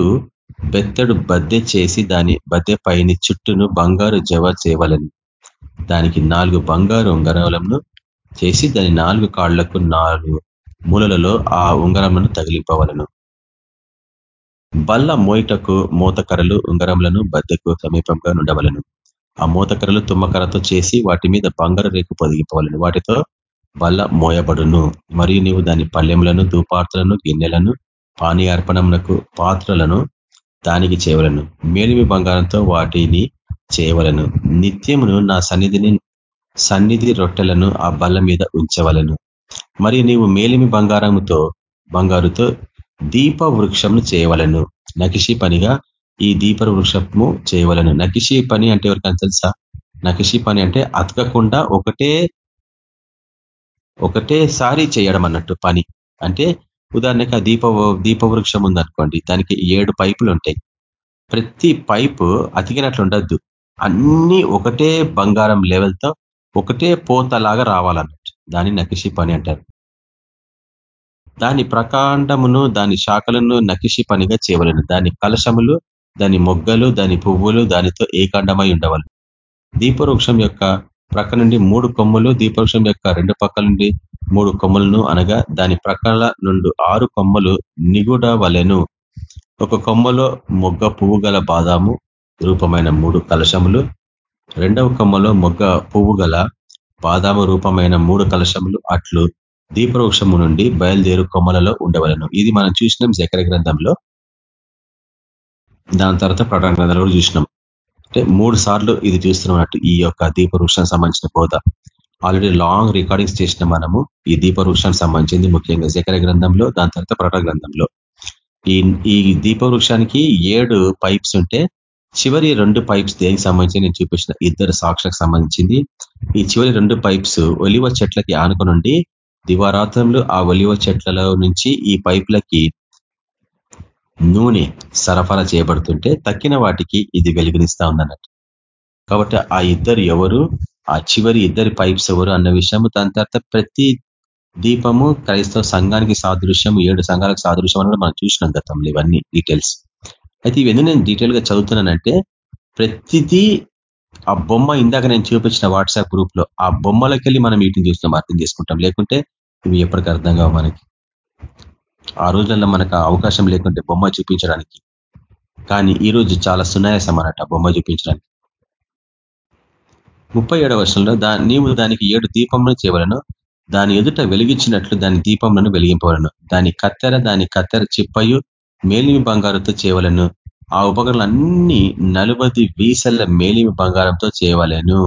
బెత్తడు బద్దె చేసి దాని బద్దె పైని చుట్టూను బంగారు జవ చేయవలను దానికి నాలుగు బంగారు ఉంగరాలను చేసి దాని నాలుగు కాళ్ళకు నాలుగు మూలలలో ఆ ఉంగరములను తగిలింపవలను. బల్ల మోయిటకు మూతకరలు ఉంగరములను బద్దెకు సమీపంగా ఉండవలను ఆ మూతకరలు తుమ్మకరతో చేసి వాటి మీద బంగారు రేకు పొదిగిపోవాలను. వాటితో బల్ల మోయబడును. మరియు నీవు దాని పల్లెములను దూపార్తలను గిన్నెలను పానీయార్పణమునకు పాత్రలను దానికి చేయవలను. మేలిమి బంగారంతో వాటిని చేయవలను. నిత్యమును నా సన్నిధిని సన్నిధి రొట్టెలను ఆ బల్ల మీద ఉంచవలను. మరియు నీవు మేలిమి బంగారముతో బంగారుతో దీప వృక్షంను చేయవలను. నకిషి పనిగా ఈ దీప వృక్షము చేయవలను. నకిషి పని అంటే ఎవరికైనా తెలుసా? నకిషి పని అంటే అతకకుండా ఒకటే ఒకటేసారి చేయడం అన్నట్టు పని. అంటే ఉదాహరణకి ఆ దీప దీపవృక్షం ఉందనుకోండి దానికి ఏడు పైపులు ఉంటాయి. ప్రతి పైపు అతికినట్లు ఉండద్దు. అన్ని ఒకటే బంగారం లెవెల్తో ఒకటే పోతలాగా రావాలన్నట్టు. దాన్ని నకిషి పని అంటారు. దాని ప్రకాండమును దాని శాఖలను నకిషి పనిగా చేయవలను. దాని కలశములు దాని మొగ్గలు దాని పువ్వులు దానితో ఏకాండమై ఉండవలను. దీపవృక్షం యొక్క ప్రక్క నుండి మూడు కొమ్ములు దీపవృక్షం యొక్క రెండు పక్కల నుండి మూడు కొమ్మలను అనగా దాని ప్రక్కల నుండి ఆరు కొమ్మలు నిగుడ వలెను ఒక కొమ్మలో మొగ్గ పువ్వు గల బాదాము రూపమైన మూడు కలశములు. రెండవ కొమ్మలో మొగ్గ పువ్వు గల బాదాము రూపమైన మూడు కలశములు. అట్లు దీపవృక్షము నుండి బయలుదేరు కొమ్మలలో ఉండవలను. ఇది మనం చూసినాం శకర గ్రంథంలో. దాని తర్వాత ప్రకటన గ్రంథాలు కూడా చూసినాం. అంటే మూడు సార్లు ఇది చూస్తున్నట్టు ఈ యొక్క దీపవృక్షానికి సంబంధించిన బోధ. ఆల్రెడీ లాంగ్ రికార్డింగ్స్ చేసిన మనము ఈ దీపవృక్షానికి సంబంధించింది ముఖ్యంగా శకర గ్రంథంలో దాని తర్వాత ప్రకటన గ్రంథంలో. ఈ ఈ దీపవృక్షానికి ఏడు పైప్స్ ఉంటే చివరి రెండు పైప్స్ దేనికి సంబంధించి నేను చూపించిన. ఇద్దరు సాక్షులకు సంబంధించింది. ఈ చివరి రెండు పైప్స్ ఒలివ చెట్లకి ఆనుకునుండి దివారాత్రంలో ఆ ఒలివ చెట్లలో నుంచి ఈ పైపులకి నూనె సరఫరా చేయబడుతుంటే తక్కిన వాటికి ఇది వెలుగునిస్తా ఉందన్నట్టు. కాబట్టి ఆ ఇద్దరు ఎవరు ఆ చివరి ఇద్దరి పైప్స్ ఎవరు అన్న విషయము దాని తర్వాత ప్రతి దీపము క్రైస్తవ సంఘానికి సాదృశ్యం ఏడు సంఘాలకు సాదృశ్యం అని మనం చూసినాం గతంలో ఇవన్నీ డీటెయిల్స్. అయితే ఇవన్నీ నేను డీటెయిల్గా చదువుతున్నానంటే ప్రతిదీ ఆ బొమ్మ ఇందాక నేను చూపించిన వాట్సాప్ గ్రూప్లో ఆ బొమ్మలకెళ్ళి మనం వీటిని చూస్తున్నాం అర్థం చేసుకుంటాం. లేకుంటే ఇవి ఎప్పటికీ అర్థం కావు మనకి. ఆ రోజుల్లో మనకు అవకాశం లేకుంటే బొమ్మ చూపించడానికి. కానీ ఈ రోజు చాలా సునాయాసం అన్నట్టు బొమ్మ చూపించడానికి. ముప్పై ఏడవ వర్షంలో దా నీవు దానికి ఏడు దీపములను చేయవలను. దాని ఎదుట వెలిగించినట్లు దాని దీపములను వెలిగింపవలను. దాని కత్తెర దాని కత్తెర చిప్పయు మేలిమి బంగారంతో చేయవలను. ఆ ఉపకరణలన్నీ నలుబది వీసల మేలిమి బంగారంతో చేయవలను.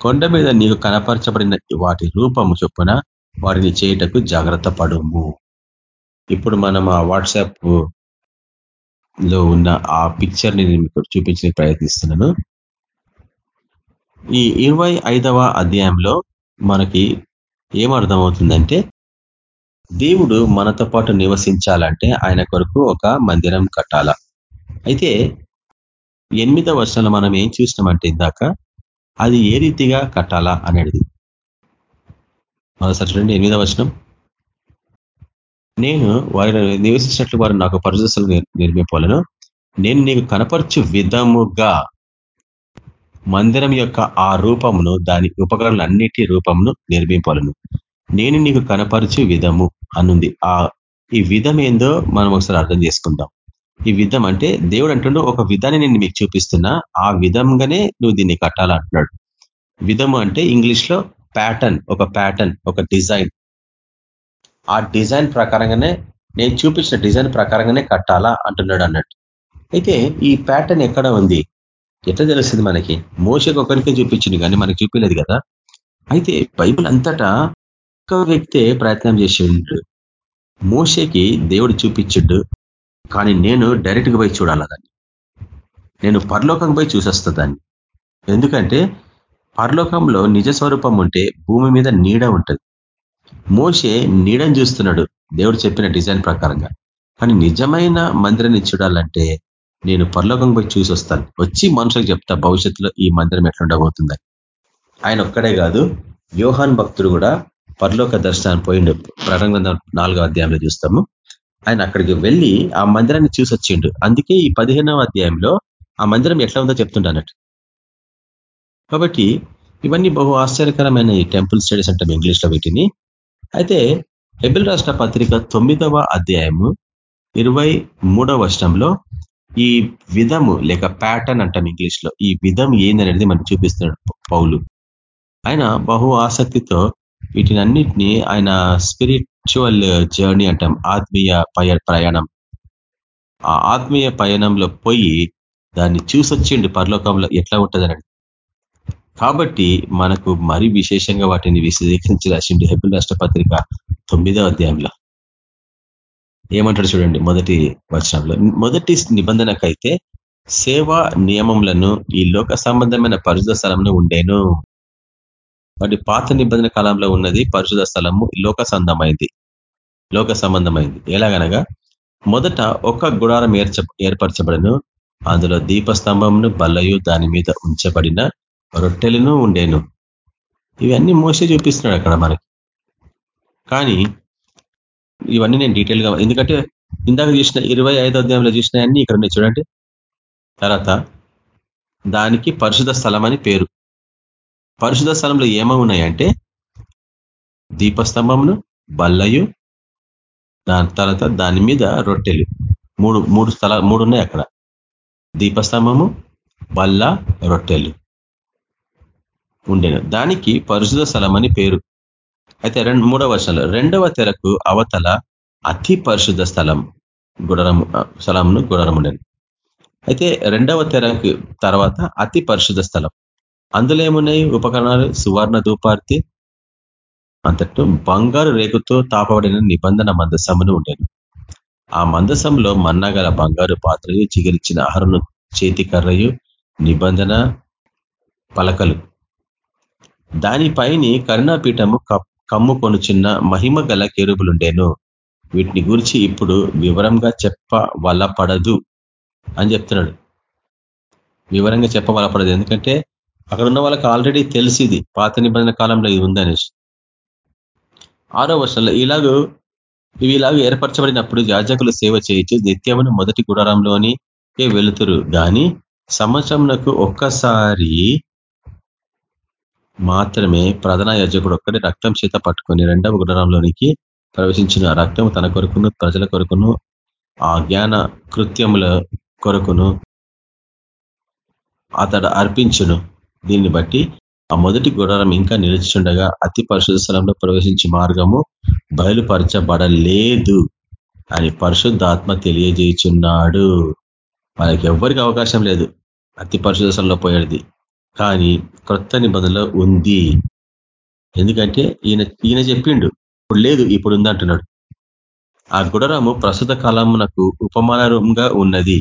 కొండ మీద నీకు కనపరచబడిన వాటి రూపము చొప్పున వారిని చేయుటకు జాగ్రత్త పడుము. ఇప్పుడు మనం ఆ వాట్సాప్లో ఉన్న ఆ పిక్చర్ని మీకు చూపించడానికి ప్రయత్నిస్తున్నాను. ఈ ఇరవై ఐదవ అధ్యాయంలో మనకి ఏమర్థమవుతుందంటే దేవుడు మనతో పాటు నివసించాలంటే ఆయన కొరకు ఒక మందిరం కట్టాల. అయితే ఎనిమిదవ వర్షంలో మనం ఏం చూసినామంటే ఇందాక అది ఏ రీతిగా కట్టాలా అనేది. మరోసారి చూడండి ఎనిమిదవ వచనం. నేను వారి నివసించినట్లు వారు నాకు పరిదశలు నిర్మిపోలను నేను నీకు కనపరచు విధముగా మందిరం యొక్క ఆ రూపమును దాని ఉపకరణలన్నిటి రూపమును నిర్మింపలను నేను నీకు కనపరచు విధము అనుంది. ఆ ఈ విధం ఏందో మనం ఒకసారి అర్థం చేసుకుందాం. ఈ విధం అంటే దేవుడు అంటుండో ఒక విధాన్ని నేను మీకు చూపిస్తున్నా ఆ విధంగానే నువ్వు దీన్ని కట్టాలంటున్నాడు. విధము అంటే ఇంగ్లీష్లో ప్యాటర్న్ ఒక ప్యాటర్న్ ఒక డిజైన్ ఆ డిజైన్ ప్రకారంగానే నేను చూపించిన డిజైన్ ప్రకారంగానే కట్టాలా అంటున్నాడు అన్నట్టు. అయితే ఈ ప్యాటర్న్ ఎక్కడ ఉంది? ఎట్లా తెలుస్తుంది మనకి? మోసకు ఒకరికే చూపించింది కానీ మనకి చూపించలేదు కదా. అయితే బైబుల్ అంతటా ఒక వ్యక్తే ప్రయత్నం చేసిండు మోసకి దేవుడు చూపించిండు. కానీ నేను డైరెక్ట్గా పోయి చూడాలా దాన్ని? నేను పరలోకం పోయి చూసేస్తా దాన్ని. ఎందుకంటే పరలోకంలో నిజ స్వరూపం ఉంటే భూమి మీద నీడ ఉంటుంది. మోసే నీడని చూస్తున్నాడు. దేవుడు చెప్పిన డిజైన్ ప్రకారంగా. కానీ నిజమైన మందిరాన్ని చూడాలంటే నేను పరలోకం పోయి చూసి వస్తాను. వచ్చి మనుషులకు చెప్తా భవిష్యత్తులో ఈ మందిరం ఎట్లుండబోతుందని ఆయన ఒక్కడే కాదు యోహాన్ భక్తుడు కూడా పరలోక దర్శనాన్ని పోయిండు ప్రకటన నాలుగో అధ్యాయంలో చూస్తాము. ఆయన అక్కడికి వెళ్ళి ఆ మందిరాన్ని చూసి వచ్చిండు. అందుకే ఈ పదిహేనవ అధ్యాయంలో ఆ మందిరం ఎట్లా ఉందో చెప్తుండ అన్నట్టు. కాబట్టి ఇవన్నీ బహు ఆశ్చర్యకరమైన ఈ టెంపుల్ స్టడీస్ అంటాం ఇంగ్లీష్లో వీటిని. అయితే హెబిల్ రాష్ట్ర పత్రిక తొమ్మిదవ అధ్యాయము ఇరవై మూడవ వర్షంలో ఈ విధము లేక ప్యాటర్న్ అంటాం ఇంగ్లీష్లో ఈ విధం ఏందనేది మనం చూపిస్తున్నాడు పౌలు. ఆయన బహు ఆసక్తితో వీటినన్నిటినీ ఆయన స్పిరిచువల్ జర్నీ అంటాం ఆత్మీయ ప్రయాణం. ఆ ఆత్మీయ పయనంలో పోయి దాన్ని చూసొచ్చిండు పరలోకంలో ఎట్లా ఉంటుందని కాబట్టి మనకు మరి విశేషంగా వాటిని విశదీకరించి రాసిండు హెబిల్ రాష్ట్ర పత్రిక తొమ్మిదవ అధ్యాయంలో. ఏమంటాడు చూడండి మొదటి వచనంలో. మొదటి నిబంధనకైతే సేవా నియమములను ఈ లోక సంబంధమైన పరిశుధ స్థలంలో ఉండేను. వాటి పాత నిబంధన కాలంలో ఉన్నది పరిశుధ స్థలము లోక సంబంధమైంది. లోక సంబంధమైంది. ఎలాగనగా మొదట ఒక గుడారం ఏర్చ ఏర్పరచబడను. అందులో దీపస్తంభంను బల్లయు దాని మీద ఉంచబడిన రొట్టెలను ఉండేను ఇవన్నీ మోసే చూపిస్తున్నాడు అక్కడ మనకి. కానీ ఇవన్నీ నేను డీటెయిల్గా ఎందుకంటే ఇందాక చూసిన ఇరవై ఐదో అధ్యాయంలో చూసినవన్నీ ఇక్కడ ఉన్నాయి చూడండి. తర్వాత దానికి పరిశుధ స్థలం అని పేరు. పరిశుధ స్థలంలో ఏమో ఉన్నాయంటే దీపస్తంభమును బల్లయు దాని తర్వాత దాని మీద రొట్టెలు. మూడు మూడు స్థల మూడు ఉన్నాయి అక్కడ. దీపస్తంభము బల్ల రొట్టెలు. ఉండేను. దానికి పరిశుధ స్థలం అని పేరు. అయితే రెండు మూడవ వర్షంలో రెండవ తెరకు అవతల అతి పరిశుద్ధ స్థలం గుడరము స్థలంను గుడరం ఉండేది అయితే రెండవ తెరకు తర్వాత అతి పరిశుద్ధ స్థలం. అందులో ఏమున్నాయి ఉపకరణాలు సువర్ణ ధూపార్తి అంతట్టు బంగారు రేకుతో తాపబడిన నిబంధన మందసమును ఉండేది ఆ మందసంలో మన్నగల బంగారు పాత్రయు చిగిరిచిన ఆహారం చేతి కర్రయు నిబంధన పలకలు దానిపైని కరుణాపీఠము కమ్ముకొని చిన్న మహిమ గల కేరుబులుండేను. వీటిని గురించి ఇప్పుడు వివరంగా చెప్పవలపడదు అని చెప్తున్నాడు. వివరంగా చెప్పవలపడదు. ఎందుకంటే అక్కడ ఉన్న వాళ్ళకి ఆల్రెడీ తెలిసింది. పాత నిబంధన కాలంలో ఇది ఉందనేసి. ఆరో వర్షంలో ఇలాగూ ఇవి ఇలాగ ఏర్పరచబడినప్పుడు యాజకులు సేవ చేయొచ్చు నిత్యమును మొదటి గుడారంలోని వెళుతురు. కానీ సంవత్సరంకు ఒక్కసారి మాత్రమే ప్రధాన యజకుడు ఒక్కటి రక్తం చేత పట్టుకొని రెండవ గుణరంలోనికి ప్రవేశించిన రక్తం తన కొరకును ప్రజల కొరకును ఆ జ్ఞాన కృత్యముల కొరకును అతడు అర్పించును. దీన్ని బట్టి ఆ మొదటి గుడారం ఇంకా నిలిచిండగా అతి పరిశుద్ధ స్థలంలో ప్రవేశించే మార్గము బయలుపరచబడలేదు అని పరిశుద్ధాత్మ తెలియజేయుచున్నాడు. మనకి ఎవ్వరికి అవకాశం లేదు. అతి పరిశుద్ధ స్థలంలో పోయేది. కానీ క్రొత్త నిబంధనలో ఉంది. ఎందుకంటే ఈయన ఈయన చెప్పిండు ఇప్పుడు లేదు ఇప్పుడు ఉంది అంటున్నాడు. ఆ గుడరము ప్రస్తుత కాలమునకు ఉపమానంగా ఉన్నది.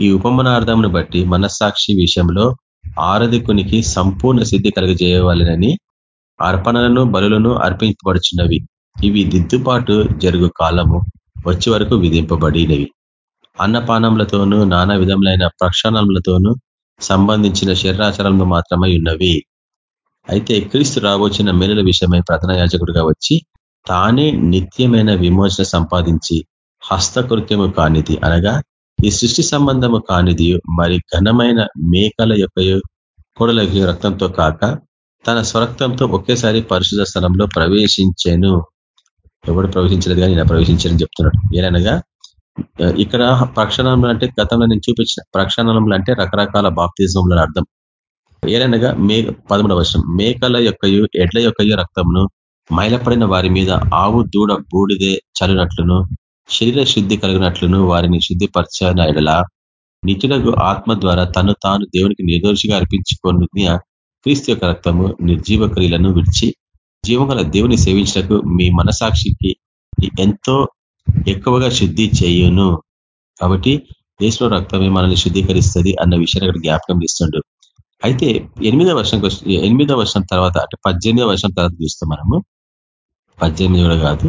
ఈ ఉపమానార్థమును బట్టి మనస్సాక్షి విషయంలో ఆరధికునికి సంపూర్ణ సిద్ధి కలుగజేయవాలని అర్పణలను బలులను అర్పించబడుచున్నవి ఇవి దిద్దుబాటు జరుగు కాలము వచ్చే వరకు విధింపబడినవి. అన్నపానములతోనూ నానా విధములైన ప్రక్షాళనలతోనూ సంబంధించిన శరీరాచారంలో మాత్రమే ఉన్నవి. అయితే క్రీస్తు రాబోచిన మేలుల విషయమై ప్రధాన యాజకుడిగా వచ్చి తానే నిత్యమైన విమోచన సంపాదించి హస్తకృత్యము కానిది అనగా ఈ సృష్టి సంబంధము కానిది మరి ఘనమైన మేకల యొక్క కొడలకి రక్తంతో కాక తన స్వరక్తంతో ఒకేసారి పరిశుధ స్థలంలో ప్రవేశించాను. ఎవడు ప్రవేశించలేదు కానీ నేను ప్రవేశించారని చెప్తున్నాడు. ఏలనగా ఇక్కడ ప్రక్షాళనలు అంటే గతంలో నేను చూపించిన ప్రక్షాళనలు అంటే రకరకాల బాప్తిజంలో అర్థం. ఏలనగా మే పదమూడవ వర్షం మేకల యొక్కయు ఎడ్ల యొక్కయు రక్తమును మైలపడిన వారి మీద ఆవు దూడ బూడిదే చలినట్లును శరీర శుద్ధి కలిగినట్లును వారిని శుద్ధిపరచిన ఎడలా నిత్యులకు ఆత్మ ద్వారా తను తాను దేవునికి నిర్దోషిగా అర్పించుకొని క్రీస్తు యొక్క రక్తము నిర్జీవ క్రియలను విడిచి జీవగల దేవుని సేవించటకు మీ మనసాక్షికి ఎంతో ఎక్కువగా శుద్ధి చేయును. కాబట్టి దేశంలో రక్తమే మనల్ని శుద్ధీకరిస్తుంది అన్న విషయాన్ని అక్కడ జ్ఞాపకం ఇస్తుండ్రు అయితే ఎనిమిదో వర్షంకి ఎనిమిదో వర్షం తర్వాత అంటే పద్దెనిమిదో వర్షం తర్వాత చూస్తాం మనము పద్దెనిమిది కూడా కాదు.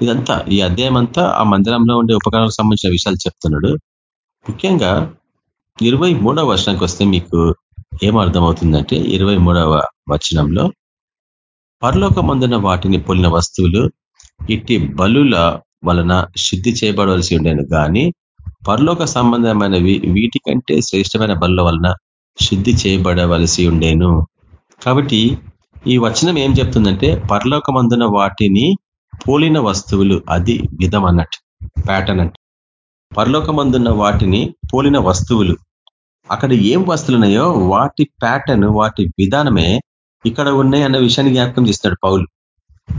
ఇదంతా ఈ అధ్యాయం అంతా ఆ మందిరంలో ఉండే ఉపకరణాలకు సంబంధించిన విషయాలు చెప్తున్నాడు. ముఖ్యంగా ఇరవై మూడవ వర్షానికి వస్తే మీకు ఏం అర్థమవుతుందంటే ఇరవై మూడవ వచనంలో పరలోకమందున వాటిని పోలిన వస్తువులు ఇట్టి బలుల వలన శుద్ధి చేయబడవలసి ఉండేను. కానీ పరలోక సంబంధమైనవి వీటికంటే శ్రేష్టమైన బలుల వలన శుద్ధి చేయబడవలసి ఉండేను. కాబట్టి ఈ వచనం ఏం చెప్తుందంటే పరలోకమందున వాటిని పోలిన వస్తువులు అది విధం అన్నట్టు ప్యాటర్న్ అంటే. పరలోకమందున్న వాటిని పోలిన వస్తువులు అక్కడ ఏం వస్తువులు ఉన్నాయో వాటి ప్యాటర్న్ వాటి విధానమే ఇక్కడ ఉన్నాయి అన్న విషయాన్ని జ్ఞాపకం చేస్తున్నాడు పౌలు.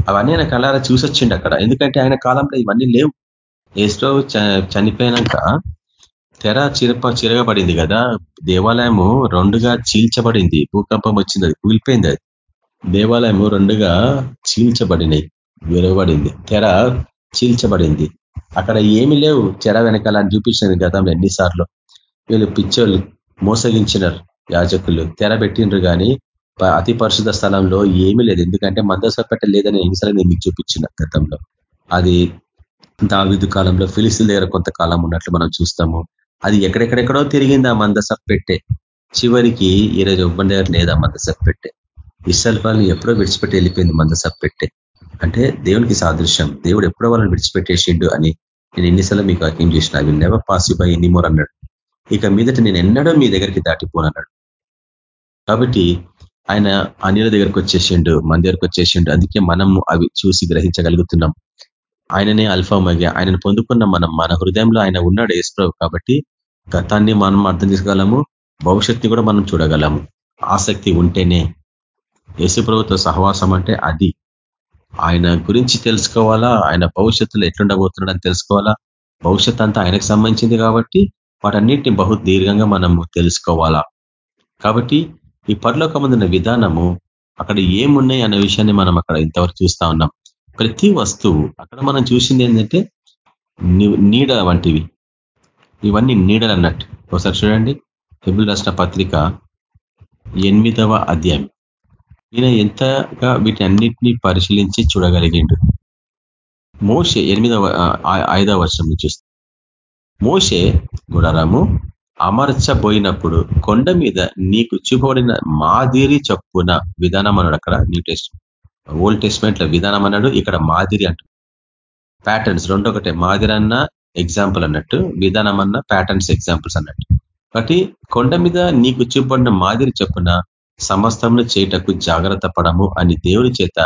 అవన్నీ ఆయన కళ్ళారా చూసొచ్చిండు అక్కడ. ఎందుకంటే ఆయన కాలంలో ఇవన్నీ లేవు. ఏస్టో చనిపోయినాక తెర చిరప చిరగబడింది కదా. దేవాలయము రెండుగా చీల్చబడింది. భూకంపం వచ్చింది అది కూలిపోయింది అది. దేవాలయము రెండుగా చీల్చబడినాయి విరవబడింది తెర చీల్చబడింది. అక్కడ ఏమి లేవు. తెర వెనకాల అని చూపించింది గతంలో ఎన్నిసార్లు. వీళ్ళు పిచ్చోళ్ళు మోసగించినారు యాజకులు. తెర పెట్టిండ్రు కానీ అతి పరిశుద్ధ స్థలంలో ఏమీ లేదు. ఎందుకంటే మందసపెట్ట లేదని హింసలు నేను మీకు చూపించిన గతంలో. అది దావిదు కాలంలో ఫిలిస్తుల దగ్గర కొంతకాలం ఉన్నట్లు మనం చూస్తాము. అది ఎక్కడెక్కడెక్కడో తిరిగింది ఆ మందసప్ పెట్టే చివరికి ఈరోజు ఒవ్వండి దగ్గర లేదా మందసప్ పెట్టే ఇసల్పాలను ఎప్పుడో విడిచిపెట్టి వెళ్ళిపోయింది మందసప్ పెట్టే అంటే దేవునికి సాదృశ్యం. దేవుడు ఎప్పుడో వాళ్ళని విడిచిపెట్టేసిండు అని నేను ఎన్నిసార్లు మీకు వాక్యం చేసిన. అవి never pass by anymore అన్నాడు. ఇక మీదట నేను ఎన్నడూ మీ దగ్గరికి దాటిపోనన్నాడు కాబట్టి ఆయన అన్యుల దగ్గరకు వచ్చేసిండు మన దగ్గరకు వచ్చేసిండు. అందుకే మనం అవి చూసి గ్రహించగలుగుతున్నాం. ఆయననే అల్ఫామగా ఆయనను పొందుకున్న మనం మన హృదయంలో ఆయన ఉన్నాడు ఏసుప్రభు కాబట్టి గతాన్ని మనం అర్థం చేసుకోగలము భవిష్యత్తుని కూడా మనం చూడగలము. ఆసక్తి ఉంటేనే యేసుప్రభుతో సహవాసం అంటే అది. ఆయన గురించి తెలుసుకోవాలా? ఆయన భవిష్యత్తులో ఎట్లుండబోతున్నాడని తెలుసుకోవాలా? భవిష్యత్ అంతా ఆయనకు సంబంధించింది కాబట్టి వాటన్నిటిని బహు దీర్ఘంగా మనము తెలుసుకోవాలా. కాబట్టి ఈ పరలోకమందున్న విధానము అక్కడ ఏమున్నాయి అనే విషయాన్ని మనం అక్కడ ఇంతవరకు చూస్తా ఉన్నాం. ప్రతి వస్తువు అక్కడ మనం చూసింది ఏంటంటే నీడ వంటివి. ఇవన్నీ నీడలు అన్నట్టు. ఒకసారి చూడండి. హెబుల్ రాష్ట్ర పత్రిక ఎనిమిదవ అధ్యాయం. ఈయన ఎంతగా వీటి అన్నిటినీ పరిశీలించి చూడగలిగిండు. మోసే ఎనిమిదవ ఐదవ వర్షం చూస్తే. మోసే గుడారము అమర్చబోయినప్పుడు కొండ మీద నీకు చూపబడిన మాదిరి చొప్పున విధానం అన్నాడు అక్కడ న్యూ టెస్ట్ ఓల్డ్ టెస్ట్మెంట్ల విధానం అన్నాడు ఇక్కడ మాదిరి అంటు. ప్యాటర్న్స్ రెండొకటే మాదిరి అన్న ఎగ్జాంపుల్ అన్నట్టు విధానం అన్న ప్యాటర్న్స్ ఎగ్జాంపుల్స్ అన్నట్టు. కాబట్టి కొండ మీద నీకు చూపబడిన మాదిరి చొప్పున సమస్తంను చేయుటకు జాగ్రత్త పడము అని దేవుని చేత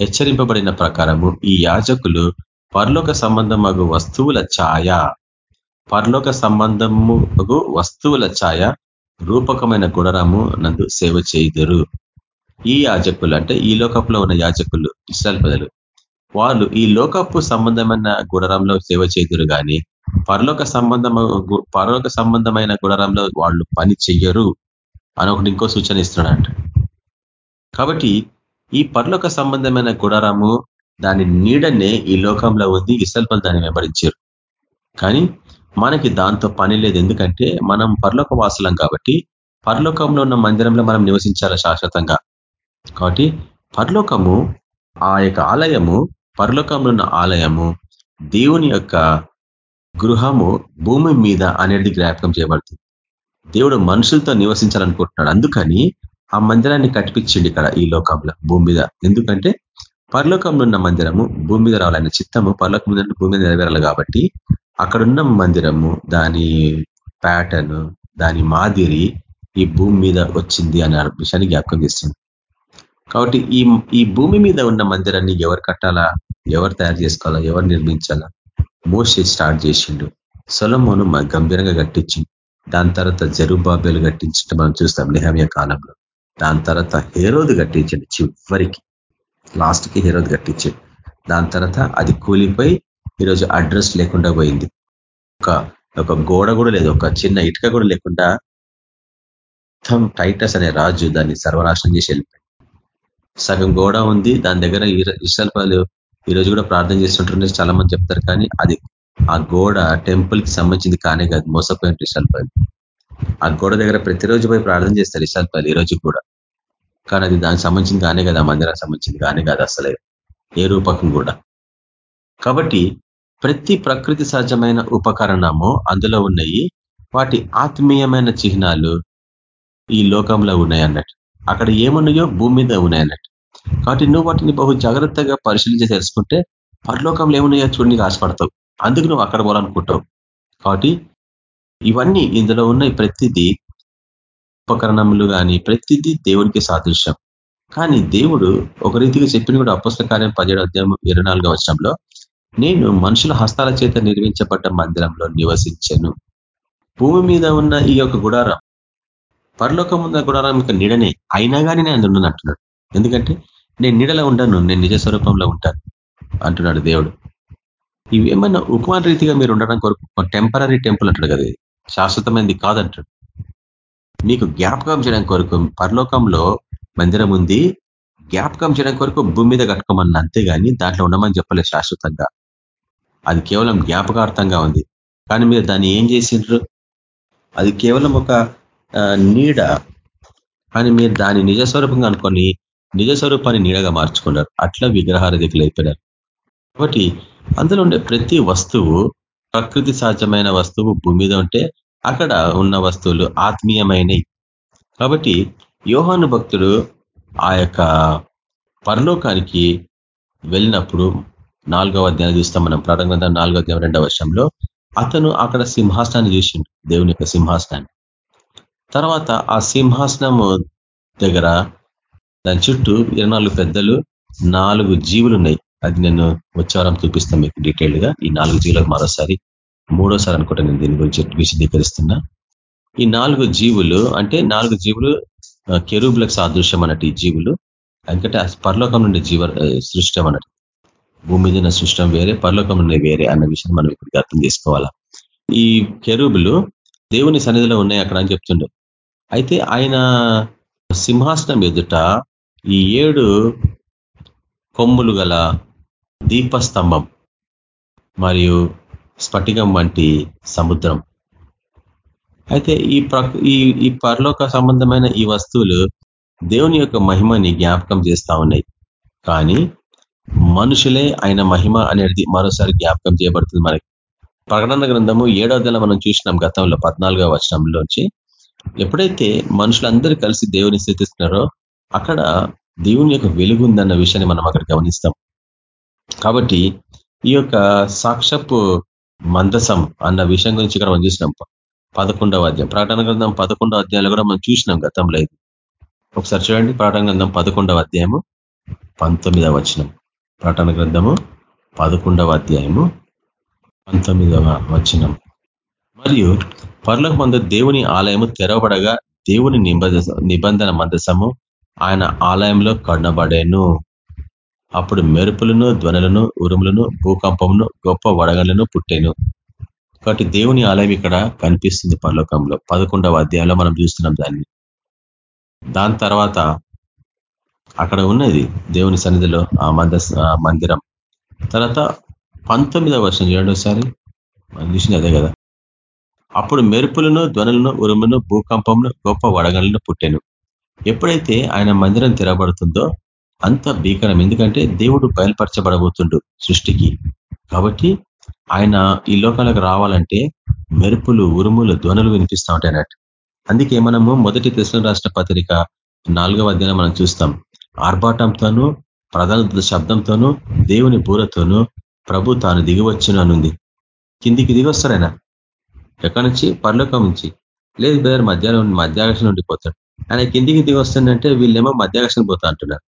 హెచ్చరింపబడిన ప్రకారము ఈ యాజకులు పరలోక సంబంధమగు వస్తువుల ఛాయ పరలోక సంబంధము వస్తువుల ఛాయ రూపకమైన గుణరము నందు సేవ చేయుదురు. ఈ యాజకులు అంటే ఈ లోకంలో ఉన్న యాజకులు ఇస్రాయల్ ప్రజలు. వాళ్ళు ఈ లోకపు సంబంధమైన గుణరంలో సేవ చేదురు కానీ పరలోక సంబంధము పరలోక సంబంధమైన గుణరంలో వాళ్ళు పని చెయ్యరు అని ఒకటి ఇంకో సూచన ఇస్తున్నాడు కాబట్టి ఈ పరలోక సంబంధమైన గుణరము దాని నీడనే ఈ లోకంలో ఉంది ఇసల్పలు దాన్ని వెంబడించారు. కానీ మనకి దాంతో పని లేదు. ఎందుకంటే మనం పరలోక వాసులం కాబట్టి పరలోకంలో ఉన్న మందిరంలో మనం నివసించాలి శాశ్వతంగా? కాబట్టి పరలోకము ఆ యొక్క ఆలయము పరలోకంలో ఉన్న ఆలయము దేవుని యొక్క గృహము భూమి మీద అనేది జ్ఞాపకం చేయబడుతుంది. దేవుడు మనుషులతో నివసించాలనుకుంటున్నాడు. అందుకని ఆ మందిరాన్ని కట్టిపించిండి ఇక్కడ ఈ లోకంలో భూమి మీద. ఎందుకంటే పరలోకంలో ఉన్న మందిరము భూమి మీద రావాలనే చిత్తము పరలోకం మీద భూమి మీద నెరవేరాలి కాబట్టి అక్కడున్న మందిరము దాని ప్యాటర్న్ దాని మాదిరి ఈ భూమి మీద వచ్చింది అనే విషయాన్ని జ్ఞాపకం చేస్తుంది. కాబట్టి ఈ ఈ భూమి మీద ఉన్న మందిరాన్ని ఎవరు కట్టాలా? ఎవరు తయారు చేసుకోవాలా? ఎవరు నిర్మించాలా? మోసే స్టార్ట్ చేసిండు. సొలమోను గంభీరంగా కట్టించింది దాని తర్వాత జరుబాబేలు కట్టించడం మనం చూస్తాం నిహమ్య కాలంలో. దాని తర్వాత హేరోదు కట్టించండి చివరికి. లాస్ట్కి హేరోదు కట్టించాడు. దాని తర్వాత అది కూలిపోయి ఈరోజు అడ్రస్ లేకుండా పోయింది. ఒక ఒక గోడ కూడా లేదు ఒక చిన్న ఇటుక కూడా లేకుండా మొత్తం టైటస్ అనే రాజు దాన్ని సర్వనాశనం చేసి వెళ్ళిపోయి సగం గోడ ఉంది దాని దగ్గర ఇసల్పాలు ఈరోజు కూడా ప్రార్థన చేస్తుంటారని చాలా మంది చెప్తారు కానీ అది ఆ గోడ టెంపుల్కి సంబంధించింది కానే కాదు మోసపోయిన ఇసల్పాలు ఆ గోడ దగ్గర ప్రతిరోజు పోయి ప్రార్థన చేస్తారు ఇసల్పాలు ఈ రోజు కూడా. కానీ అది దానికి సంబంధించింది కానే కదా మందిరానికి సంబంధించింది కానే కాదు అసలే. ఏ రూపకం కూడా. కాబట్టి ప్రతి ప్రకృతి సహజమైన ఉపకరణము అందులో ఉన్నాయి. వాటి ఆత్మీయమైన చిహ్నాలు ఈ లోకంలో ఉన్నాయి అన్నట్టు అక్కడ ఏమున్నాయో భూమి మీద ఉన్నాయి అన్నట్టు కాబట్టి నువ్వు వాటిని బహు జాగ్రత్తగా పరిశీలించి తెలుసుకుంటే పరలోకంలో ఏమున్నాయో చూడడానికి ఆశపడతావు. అందుకు నువ్వు అక్కడ పోవాలనుకుంటావు. కాబట్టి ఇవన్నీ ఇందులో ఉన్న ప్రతిదీ ఉపకరణములు కానీ ప్రతిదీ దేవునికి సాదృశ్యం. కానీ దేవుడు ఒక రీతిగా చెప్పిన కూడా అపుస్తక కార్యం పదిహేడు అధ్యాయం ఇరవై నాలుగో వచ్చంలో నేను మనుషుల హస్తాల చేత నిర్మించబడ్డ మందిరంలో నివసించను. భూమి మీద ఉన్న ఈ యొక్క గుడారం పరలోకం ఉన్న గుడారం యొక్క నీడనే అయినా కానీ నేను అందులో అంటున్నాడు. ఎందుకంటే నేను నీడలో ఉండను నేను నిజ స్వరూపంలో ఉంటాను అంటున్నాడు దేవుడు. ఇవి ఏమన్నా ఉపమాన రీతిగా మీరు ఉండడం కొరకు టెంపరీ టెంపుల్ అంటాడు కదా శాశ్వతమైనది కాదంటాడు. మీకు జ్ఞాపకం చేయడం కొరకు పరలోకంలో మందిరం ఉంది. జ్ఞాపకం చేయడం కొరకు భూమి మీద కట్టుకోమన్న అంతేగాని దాంట్లో ఉండమని చెప్పలేదు శాశ్వతంగా. అది కేవలం జ్ఞాపకార్థంగా ఉంది. కానీ మీరు దాన్ని ఏం చేసిండ్రు? అది కేవలం ఒక నీడ. కానీ మీరు దాని నిజస్వరూపంగా అనుకొని నిజస్వరూపాన్ని నీడగా మార్చుకున్నారు. అట్లా విగ్రహారధికులు అయిపోయినారు కాబట్టి అందులో ఉండే ప్రతి వస్తువు ప్రకృతి సహజమైన వస్తువు భూమి మీద ఉంటే అక్కడ ఉన్న వస్తువులు ఆత్మీయమైనవి. కాబట్టి యోహాను భక్తుడు ఆ యొక్క పరలోకానికి వెళ్ళినప్పుడు నాలుగవ అధ్యాయం చూస్తాం మనం. ప్రారంభంగా నాలుగో అధ్యాయం రెండవ వర్షంలో అతను అక్కడ సింహాసనాన్ని చూసిండు దేవుని యొక్క సింహాసనాన్ని. తర్వాత ఆ సింహాసనము దగ్గర దాని చుట్టూ ఇరవై పెద్దలు నాలుగు జీవులు ఉన్నాయి. అది నేను వచ్చేవారం చూపిస్తాను మీకు డీటెయిల్గా. ఈ నాలుగు జీవులకు మరోసారి మూడోసారి అనుకుంటా నేను దీని గురించి విశదీకరిస్తున్నా. ఈ నాలుగు జీవులు అంటే నాలుగు జీవులు కెరూబులకు సాదృశ్యం అన్నట్టు ఈ జీవులు ఎందుకంటే పరలోకం నుండి జీవ సృష్టం అన్నట్టు. భూమి మీద సృష్టం వేరే పరలోకం వేరే అన్న విషయం మనం ఇక్కడికి అర్థం చేసుకోవాలా? ఈ కెరూబులు దేవుని సన్నిధిలో ఉన్నాయి అక్కడ అని చెప్తుండే. అయితే ఆయన సింహాసనం ఎదుట ఈ ఏడు కొమ్ములు గల దీపస్తంభం మరియు స్ఫటికం వంటి సముద్రం. అయితే ఈ ఈ ఈ పరలోక సంబంధమైన ఈ వస్తువులు దేవుని యొక్క మహిమని జ్ఞాపకం చేస్తా ఉన్నాయి. కానీ మనుషులే ఆయన మహిమ అనేది మరోసారి జ్ఞాపకం చేయబడుతుంది మనకి. ప్రకటన గ్రంథము ఏడో మనం చూసినాం గతంలో పద్నాలుగో వచనంలోంచి. ఎప్పుడైతే మనుషులందరూ కలిసి దేవుని స్థితిస్తున్నారో అక్కడ దేవుని యొక్క వెలుగు ఉందన్న విషయాన్ని మనం అక్కడ గమనిస్తాం. కాబట్టి ఈ యొక్క సాక్షపు మందసం అన్న విషయం గురించి ఇక్కడ మనం చూసినాం. పదకొండవ అధ్యాయం. ప్రకటన గ్రంథం పదకొండవ అధ్యాయంలో కూడా మనం చూసినాం గతంలో ఇది ఒకసారి చూడండి ప్రకటన గ్రంథం పదకొండవ అధ్యాయము పంతొమ్మిదవ వచనం. ప్రకటన గ్రంథము పదకొండవ అధ్యాయము పంతొమ్మిదవ వచనం. మరియు పర్లకు మందు దేవుని ఆలయము తెరవబడగా దేవుని నిబంధన మందసము ఆయన ఆలయంలో కడనబడేను అప్పుడు మెరుపులను ధ్వనులను ఉరుములను భూకంపమును గొప్ప వడగలను పుట్టేను. కాబట్టి దేవుని ఆలయం ఇక్కడ కనిపిస్తుంది పరలోకంలో. పదకొండవ అధ్యాయంలో మనం చూస్తున్నాం దాన్ని. దాని తర్వాత అక్కడ ఉన్నది దేవుని సన్నిధిలో ఆ మంద మందిరం. తర్వాత పంతొమ్మిదవ వర్షం చూడండి ఒకసారి మనం చూసింది అదే కదా. అప్పుడు మెరుపులను ధ్వనులను ఉరుమును భూకంపమును గొప్ప వడగలను పుట్టాను. ఎప్పుడైతే ఆయన మందిరం తెరబడుతుందో అంత భీకరం. ఎందుకంటే దేవుడు బయలుపరచబడబోతుండు సృష్టికి. కాబట్టి ఆయన ఈ లోకాలకు రావాలంటే మెరుపులు ఉరుములు ధ్వనులు వినిపిస్తూ ఉంటాయి అన్నట్టు అందుకే మనము మొదటి దశ రాష్ట్ర పత్రిక నాలుగవ అధ్యాయం మనం చూస్తాం. ఆర్భాటంతోనూ ప్రధాన శబ్దంతోనూ దేవుని బూరతోనూ ప్రభు తాను దిగివచ్చుననుంది. కిందికి దిగొస్తారు ఆయన ఎక్కడి నుంచి? పర్లోకం నుంచి. లేదు బ్రదర్ మధ్యాహ్నం మధ్యాకర్షణ నుండి పోతాడు. ఆయన కిందికి దిగొస్తుందంటే వీళ్ళేమో మధ్యాకర్షణ పోతా అంటున్నారు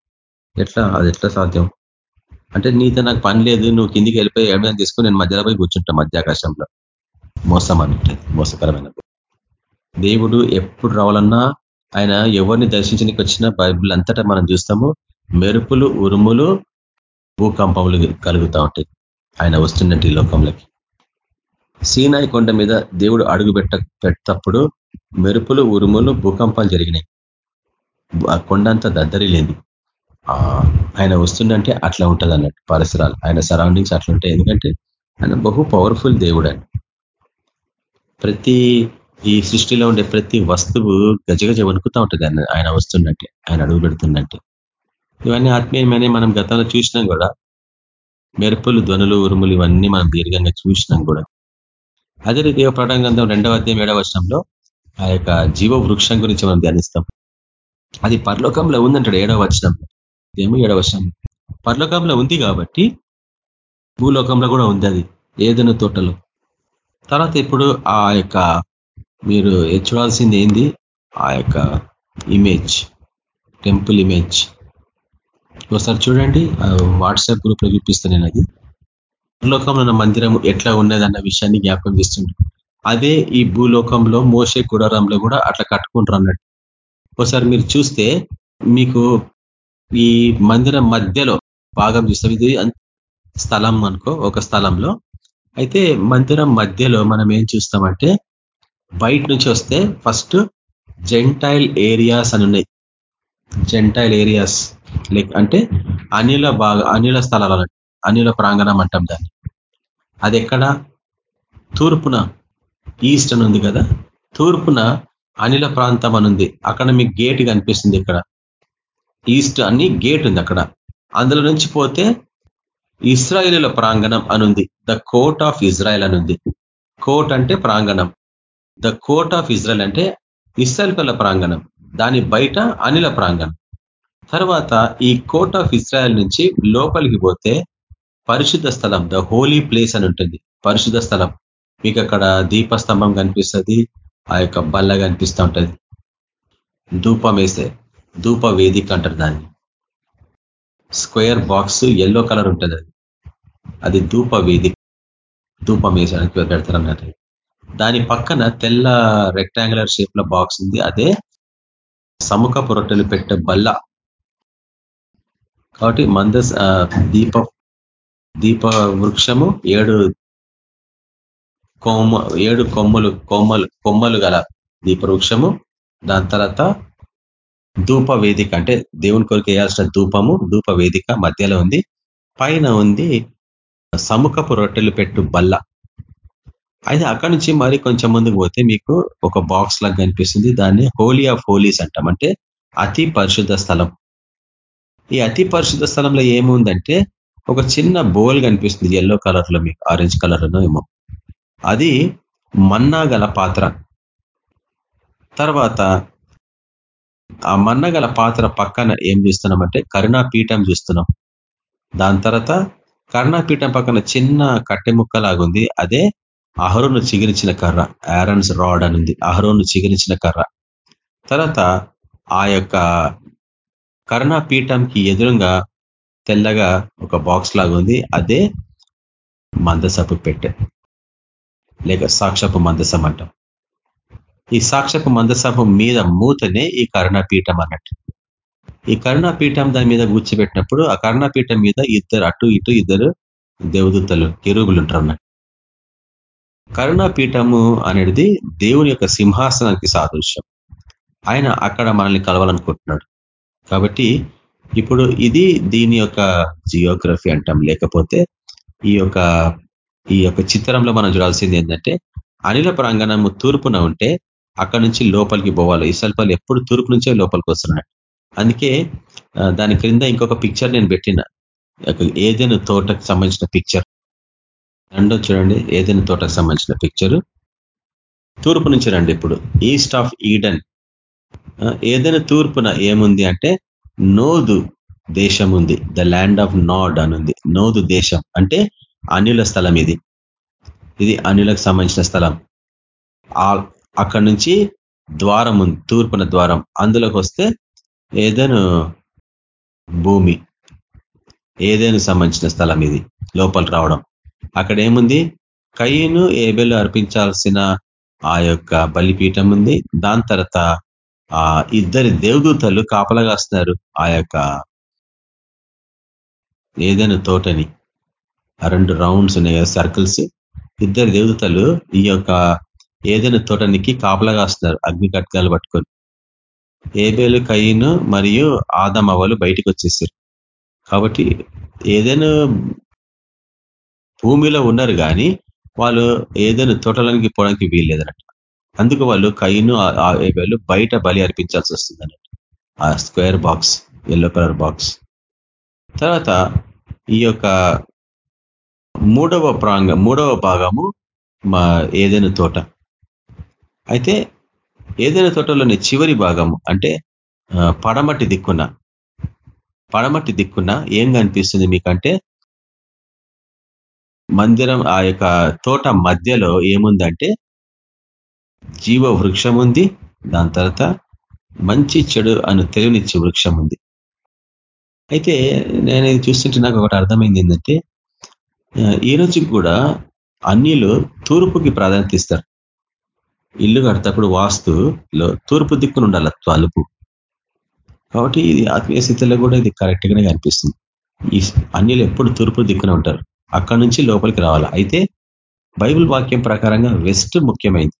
ఎట్లా? అది ఎట్లా సాధ్యం? అంటే నీతో నాకు పని లేదు నువ్వు కిందికి వెళ్ళిపోయి ఏమైనా తీసుకుని నేను మధ్యలో పోయి కూర్చుంటా మధ్యాకాశంలో. మోసం అన్నట్టు మోసకరమైన దేవుడు ఎప్పుడు రావాలన్నా ఆయన ఎవరిని దర్శించడానికి వచ్చిన బైబిల్ అంతటా మనం చూస్తాము మెరుపులు ఉరుములు భూకంపములు కలుగుతూ ఉంటాయి. ఆయన వస్తున్నట్టు ఈ లోకంలోకి. సీనాయి కొండ మీద దేవుడు అడుగు పెట్ట పెట్టప్పుడు మెరుపులు ఉరుములు భూకంపాలు జరిగినాయి. ఆ కొండ అంతా దద్దరిలేంది ఆయన వస్తుందంటే అట్లా ఉంటుంది అన్నట్టు పరిసరాలు. ఆయన సరౌండింగ్స్ అట్లా ఉంటాయి. ఎందుకంటే ఆయన బహు పవర్ఫుల్ దేవుడు ఆయన. ప్రతి ఈ సృష్టిలో ఉండే ప్రతి వస్తువు గజగజ వణుకుతూ ఉంటుంది ఆయన ఆయన వస్తుందంటే ఆయన అడుగు పెడుతుందంటే ఇవన్నీ ఆత్మీయమని మనం గతంలో చూసినాం కూడా. మెరుపులు ధ్వనులు ఉరుములు ఇవన్నీ మనం దీర్ఘంగా చూసినాం కూడా. అదే రీతి ప్రటంగంధం రెండవ అధ్యాయం ఏడవ వర్షంలో ఆ యొక్క జీవ వృక్షం గురించి మనం ధ్యానిస్తాం. అది పరలోకంలో ఉందంటాడు ఏడవ వచనంలో. ఏమో ఏడవ వచనం పరలోకంలో ఉంది కాబట్టి భూలోకంలో కూడా ఉంది అది ఏదైనా తోటలో. తర్వాత ఇప్పుడు ఆ యొక్క మీరు చూడాల్సింది ఏంది? ఆ యొక్క ఇమేజ్ టెంపుల్ ఇమేజ్ ఒకసారి చూడండి వాట్సాప్ గ్రూప్లో చూపిస్తాను నేను అది. భూలోకంలో మందిరం ఎట్లా ఉన్నదన్న విషయాన్ని జ్ఞాపకం చేస్తుంది అదే ఈ భూలోకంలో మోసే గుడారంలో కూడా అట్లా కట్టుకుంటారు అన్నట్టు. ఒకసారి మీరు చూస్తే మీకు ఈ మందిరం మధ్యలో భాగం చూస్తాం ఇది స్థలం అనుకో ఒక స్థలంలో. అయితే మందిరం మధ్యలో మనం ఏం చూస్తామంటే బయట నుంచి వస్తే ఫస్ట్ జెంటైల్ ఏరియాస్ అని ఉన్నాయి. జెంటైల్ ఏరియాస్ లైక్ అంటే అనిల భాగ అనిల స్థలాలు అనిల ప్రాంగణం అంటాం దాన్ని. అది ఎక్కడ? తూర్పున ఈస్ట్ అని ఉంది కదా? తూర్పున అనిల ప్రాంతం అనుంది అక్కడ మీకు గేట్ కనిపిస్తుంది ఇక్కడ. ఈస్ట్ అని గేట్ ఉంది అక్కడ. అందులో నుంచి పోతే ఇస్రాయేలీల ప్రాంగణం అనుంది ద కోర్ట్ ఆఫ్ ఇజ్రాయెల్ అనుంది కోర్ట్ అంటే ప్రాంగణం. ద కోర్ట్ ఆఫ్ ఇజ్రాయల్ అంటే ఇస్రాయల్ ప్రాంగణం దాని బయట అనిల ప్రాంగణం. తర్వాత ఈ కోర్ట్ ఆఫ్ ఇజ్రాయల్ నుంచి లోపలికి పోతే పరిశుద్ధ స్థలం ద హోలీ ప్లేస్ అని ఉంటుంది. పరిశుద్ధ స్థలం. మీకు అక్కడ దీపస్తంభం కనిపిస్తుంది ఆ యొక్క బల్ల కనిపిస్తూ ఉంటుంది. ధూపం వేసే ధూప వేదిక అంటారు దాన్ని. స్క్వేర్ బాక్స్ ఎల్లో కలర్ ఉంటుంది అది. అది ధూప వేదిక. ధూపం వేసడానికి పెడతారు అన్నట్టు దాని పక్కన తెల్ల రెక్టాంగులర్ షేప్లో బాక్స్ ఉంది. అదే సముఖ పొరటలు పెట్టే బల్ల. కాబట్టి మంద దీప దీప వృక్షము ఏడు కొమ్మ ఏడు కొమ్మలు కొమ్మలు కొమ్మలు గల దీపవృక్షము దాని తర్వాత ధూప వేదిక అంటే దేవుని కొరకు వేయాల్సిన ధూపము ధూప వేదిక మధ్యలో ఉంది. పైన ఉంది సముఖపు రొట్టెలు పెట్టు బల్ల. అయితే అక్కడి నుంచి మరి కొంచెం ముందుకు పోతే మీకు ఒక బాక్స్ లాగా కనిపిస్తుంది. దాన్ని హోలీ ఆఫ్ హోలీస్ అంటాం. అంటే అతి పరిశుద్ధ స్థలం. ఈ అతి పరిశుద్ధ స్థలంలో ఏముందంటే ఒక చిన్న బోల్ కనిపిస్తుంది. ఎల్లో కలర్లో మీకు ఆరెంజ్ కలర్ ఏమో. అది మన్నా గల పాత్ర. తర్వాత ఆ మన్నగల పాత్ర పక్కన ఏం చూస్తున్నామంటే కరుణాపీఠం చూస్తున్నాం. దాని తర్వాత కరుణాపీఠం పక్కన చిన్న కట్టె ముక్కలాగుంది. అదే అహరోను చిగిరించిన కర్ర ఆరన్స్ రాడ్ అని ఉంది అహరోను చిగిరించిన కర్ర. తర్వాత ఆ యొక్క కర్ణపీఠంకి ఎదురుగా తెల్లగా ఒక బాక్స్ లాగా ఉంది. అదే మందసపు పెట్టె. లేక సాక్షపు మందసం అంటాం. ఈ సాక్షపు మందసపు మీద మూతనే ఈ కరుణాపీఠం అన్నట్టు. ఈ కరుణాపీఠం దాని మీద కూర్చోబెట్టినప్పుడు ఆ కరుణాపీఠం మీద ఇద్దరు అటు ఇటు ఇద్దరు దేవదూతలు కెరుగులు ఉంటారు అన్నట్టు. కరుణాపీఠము అనేది దేవుని యొక్క సింహాసనానికి సాదృశ్యం. ఆయన అక్కడ మనల్ని కలవాలనుకుంటున్నాడు. కాబట్టి ఇప్పుడు ఇది దీని యొక్క జియోగ్రఫీ అంటాం. లేకపోతే ఈ యొక్క ఈ యొక్క చిత్రంలో మనం చూడాల్సింది ఏంటంటే అనిల ప్రాంగణము తూర్పున ఉంటే అక్కడ నుంచి లోపలికి పోవాలి. ఇసల్పల్లి ఎప్పుడు తూర్పు నుంచే లోపలికి వస్తున్నాడు అందుకే దాని క్రింద ఇంకొక పిక్చర్ నేను పెట్టిన. ఏదైనా తోటకు సంబంధించిన పిక్చర్ రెండో చూడండి ఏదైనా తోటకు సంబంధించిన పిక్చరు తూర్పు నుంచి రండి ఇప్పుడు. ఈస్ట్ ఆఫ్ ఈడన్ ఏదైనా తూర్పున ఏముంది అంటే నోదు దేశం ఉంది ద ల్యాండ్ ఆఫ్ నాడ్ అనుంది. నోదు దేశం అంటే అన్యుల స్థలం ఇది. ఇది అనిలకు సంబంధించిన స్థలం. అక్కడి నుంచి ద్వారం ఉంది తూర్పున ద్వారం. అందులోకి వస్తే ఏదైనా భూమి. ఏదైనా సంబంధించిన స్థలం ఇది లోపల రావడం. అక్కడ ఏముంది కయ్యను ఏబెలు అర్పించాల్సిన ఆ యొక్క బలిపీఠం ఉంది. దాని తర్వాత ఆ ఇద్దరి దేవదూతలు కాపలగాస్తున్నారు ఆ యొక్క ఏదైనా తోటని. ఆ రెండు రౌండ్స్ ఉన్నాయి కదా సర్కిల్స్. ఇద్దరు దేవదూతలు ఈ యొక్క ఏదైనా తోటనికి కాపలగాస్తున్నారు అగ్ని కట్కాలు పట్టుకొని. ఏబేలు కయ్యను మరియు ఆదమవలు బయటికి వచ్చేసారు కాబట్టి ఏదైనా భూమిలో ఉన్నారు కానీ వాళ్ళు ఏదైనా తోటలోనికి పోవడానికి వీల్లేదన్నట్టు అందుకు వాళ్ళు కయ్యను వాళ్ళు బయట బలి అర్పించాల్సి వస్తుంది ఆ square box yellow colour box. తర్వాత ఈ యొక్క మూడవ ప్రాంగ మూడవ భాగము మా ఏదైనా తోట. అయితే ఏదైనా తోటలోని చివరి భాగము అంటే పడమటి దిక్కున. పడమటి దిక్కున ఏం కనిపిస్తుంది మీకంటే మందిరం ఆ యొక్క తోట మధ్యలో ఏముందంటే జీవ వృక్షం ఉంది దాని తర్వాత మంచి చెడు అని తెలివినిచ్చే వృక్షం ఉంది అయితే నేను ఇది చూస్తుంటే నాకు ఒకటి అర్థమైంది ఏంటంటే ఈ రోజు కూడా అన్నిలు తూర్పుకి ప్రాధాన్యత ఇస్తారు. ఇల్లు కడతప్పుడు వాస్తులో తూర్పు దిక్కును ఉండాలి తలుపు. కాబట్టి ఇది ఆత్మీయ స్థితిలో కూడా ఇది కరెక్ట్ గానే కనిపిస్తుంది. ఈ అన్యులు ఎప్పుడు తూర్పు దిక్కున ఉంటారు. అక్కడి నుంచి లోపలికి రావాలి. అయితే బైబిల్ వాక్యం ప్రకారంగా వెస్ట్ ముఖ్యమైంది.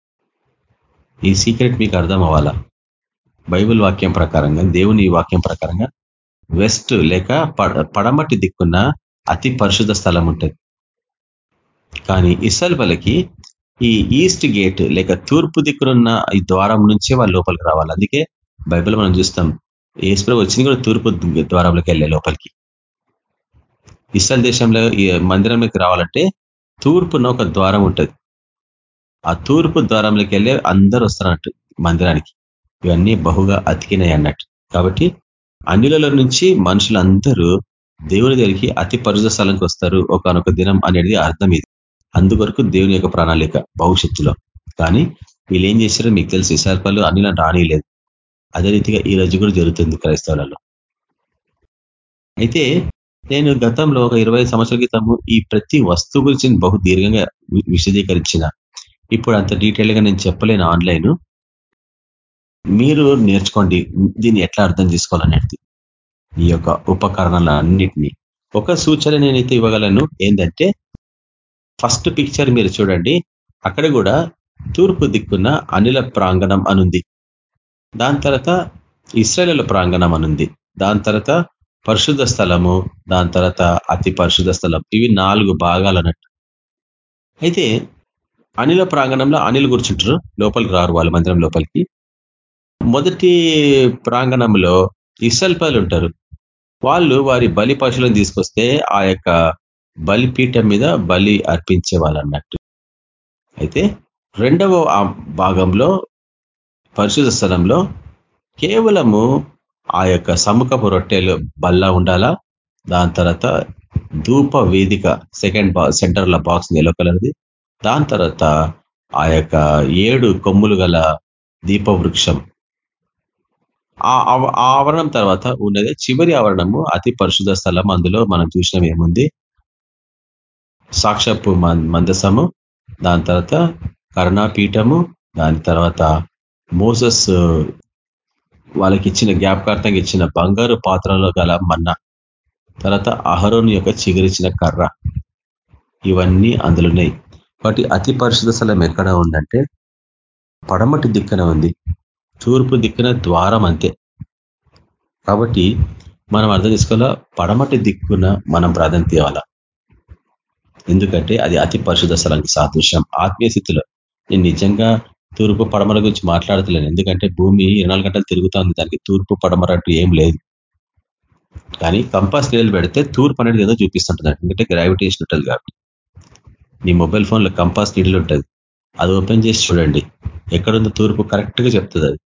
ఈ సీక్రెట్ మీకు అర్థం అవ్వాలా బైబిల్ వాక్యం ప్రకారంగా దేవుని వాక్యం ప్రకారంగా వెస్ట్ లేక పడమటి దిక్కున్న అతి పరిశుద్ధ స్థలం ఉంటుంది. కానీ ఇసల్బలకి ఈ ఈస్ట్ గేట్ లేక తూర్పు దిక్కునున్న ఈ ద్వారం నుంచే వాళ్ళు లోపలికి రావాలి. అందుకే బైబిల్ మనం చూస్తాం. ఏసుప్రభు వచ్చింది కూడా తూర్పు ద్వారంలోకి వెళ్ళే లోపలికి. ఇస్రాయల్ దేశంలో ఈ మందిరంలోకి రావాలంటే తూర్పున ఒక ద్వారం ఉంటుంది. ఆ తూర్పు ద్వారంలోకి వెళ్ళే అందరూ వస్తారన్నట్టు మందిరానికి. ఇవన్నీ బహుగా అతికినాయి అన్నట్టు. కాబట్టి అన్యులలో నుంచి మనుషులందరూ దేవుని దగ్గరికి అతి పరిశుధ స్థలంకి వస్తారు. ఒకనొక దినం అనేది అర్థం ఇది. అందువరకు దేవుని యొక్క ప్రణాళిక భవిష్యత్తులో. కానీ వీళ్ళు ఏం చేశారో మీకు తెలిసి. సర్పలు అన్నిలను రానిలేదు అదే రీతిగా ఈ రోజు కూడా జరుగుతుంది క్రైస్తవులలో. అయితే నేను గతంలో ఒక ఇరవై సంవత్సరాల క్రితము ఈ ప్రతి వస్తువు గురించి బహు దీర్ఘంగా విశదీకరించిన. ఇప్పుడు అంత డీటెయిల్గా నేను చెప్పలేను ఆన్లైన్. మీరు నేర్చుకోండి. దీన్ని ఎట్లా అర్థం చేసుకోవాలనేది. ఈ యొక్క ఉపకరణాలన్నిటినీ. ఒక సూచన నేనైతే ఇవ్వగలను ఏంటంటే ఫస్ట్ పిక్చర్ మీరు చూడండి. అక్కడ కూడా తూర్పు దిక్కున్న అనిల ప్రాంగణం అనుంది. దాని తర్వాత ఇస్రాయల ప్రాంగణం అనుంది. దాని తర్వాత పరిశుద్ధ స్థలము దాని తర్వాత అతి పరిశుద్ధ స్థలం. ఇవి నాలుగు భాగాలు అన్నట్టు అయితే అనిల ప్రాంగణంలో అనిల్ కూర్చుంటారు. లోపలికి రారు వాళ్ళ మందిరం లోపలికి. మొదటి ప్రాంగణంలో ఇసల్పాలు ఉంటారు. వాళ్ళు వారి బలి పశువులను తీసుకొస్తే ఆ యొక్క బలిపీఠం మీద బలి అర్పించే వాళ్ళు అన్నట్టు అయితే రెండవ భాగంలో పరిశుధ స్థలంలో కేవలము ఆ యొక్క సముఖపు రొట్టెలు బల్ల ఉండాలా? దాని తర్వాత ధూప వేదిక సెకండ్ బా సెంటర్ల బాక్స్ ఎల్లో కలర్ది దాని తర్వాత ఆ యొక్క ఏడు కొమ్ములు గల దీప వృక్షం ఆ ఆవరణం తర్వాత ఉన్నది చివరి ఆవరణము అతి పరిశుద్ధ స్థలం. అందులో మనం చూసినాం ఏముంది? సాక్షపు మందసము దాని తర్వాత కరుణాపీఠము దాని తర్వాత మోసస్ వాళ్ళకి ఇచ్చిన జ్ఞాపకార్థంగా ఇచ్చిన బంగారు పాత్రలో గల మన్న తర్వాత అహరోన్ యొక్క చిగురించిన కర్ర. ఇవన్నీ అందులోన్నాయి వాటి అతి పరిశుద్ధ స్థలం ఎక్కడ ఉందంటే పడమటి దిక్కున ఉంది. తూర్పు దిక్కున ద్వారం అంతే. కాబట్టి మనం అర్థం చేసుకోవాలా పడమటి దిక్కున మనం ప్రాధాన్యత ఇవ్వాలా ఎందుకంటే అది అతి పరిశుద్ధ స్థలానికి సాదృశ్యం ఆత్మీయ స్థితిలో. నేను నిజంగా తూర్పు పడమర గురించి మాట్లాడతలేను. ఎందుకంటే భూమి ఇరవై గంటలు తిరుగుతుంది. దానికి తూర్పు పడమర అంటూ ఏం లేదు. కానీ కంపాస్ నీళ్ళు పెడితే తూర్పు అనేది ఏదో చూపిస్తుంటుంది. ఎందుకంటే గ్రావిటేషన్ ఉంటుంది కాబట్టి. నీ మొబైల్ ఫోన్లో కంపాస్ నీళ్ళు ఉంటుంది. అది ఓపెన్ చేసి చూడండి. ఎక్కడుందో తూర్పు కరెక్ట్గా చెప్తుంది అది.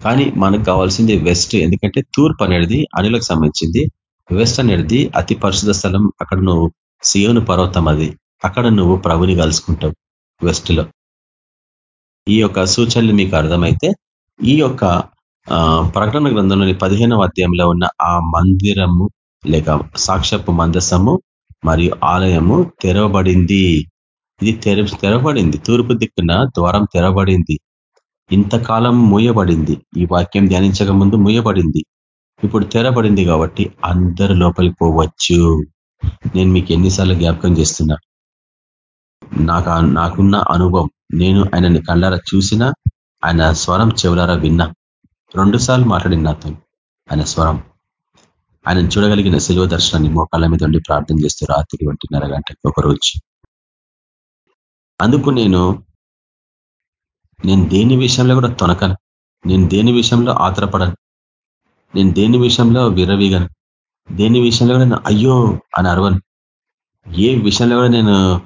కానీ మనకు కావాల్సింది వెస్ట్. ఎందుకంటే తూర్పు అనేది అనిలకు సంబంధించింది. వెస్ట్ అనేది అతి పరిశుద్ధ స్థలం. అక్కడ నువ్వు సియోను పర్వతం అది. అక్కడ నువ్వు ప్రభుని కలుసుకుంటావు. వెస్ట్లో ఈ యొక్క సూచనలు మీకు అర్థమైతే ఈ యొక్క ప్రకటన గ్రంథంలోని పదిహేనవ అధ్యాయంలో ఉన్న ఆ మందిరము లేక సాక్షపు మందసము మరియు ఆలయము తెరవబడింది. ఇది తెర తెరవబడింది. తూర్పు దిక్కున ద్వారం తెరవబడింది. ఇంతకాలం మూయబడింది. ఈ వాక్యం ధ్యానించక ముందు మూయబడింది. ఇప్పుడు తెరబడింది కాబట్టి అందరు లోపలికి పోవచ్చు. నేను మీకు ఎన్నిసార్లు జ్ఞాపకం చేస్తున్నా. నాకు నాకున్న అనుభవం. నేను ఆయనని కళ్ళారా చూసిన ఆయన స్వరం చెవులారా విన్నా. రెండు సార్లు మాట్లాడిన నాతో. ఆయన స్వరం. ఆయన చూడగలిగిన శిలువ దర్శనాన్ని మోకాళ్ళ మీద ఉండి ప్రార్థన చేస్తూ రాత్రి ఒంటిన్నర గంటకి ఒకరోజు అందుకు నేను నేను దేని విషయంలో కూడా తొనకను. నేను దేని విషయంలో ఆధారపడను. నేను దేని విషయంలో విరవీగను దేని విషయంలో కూడా నేను అయ్యో అని అరవను. ఏ విషయంలో కూడా నేను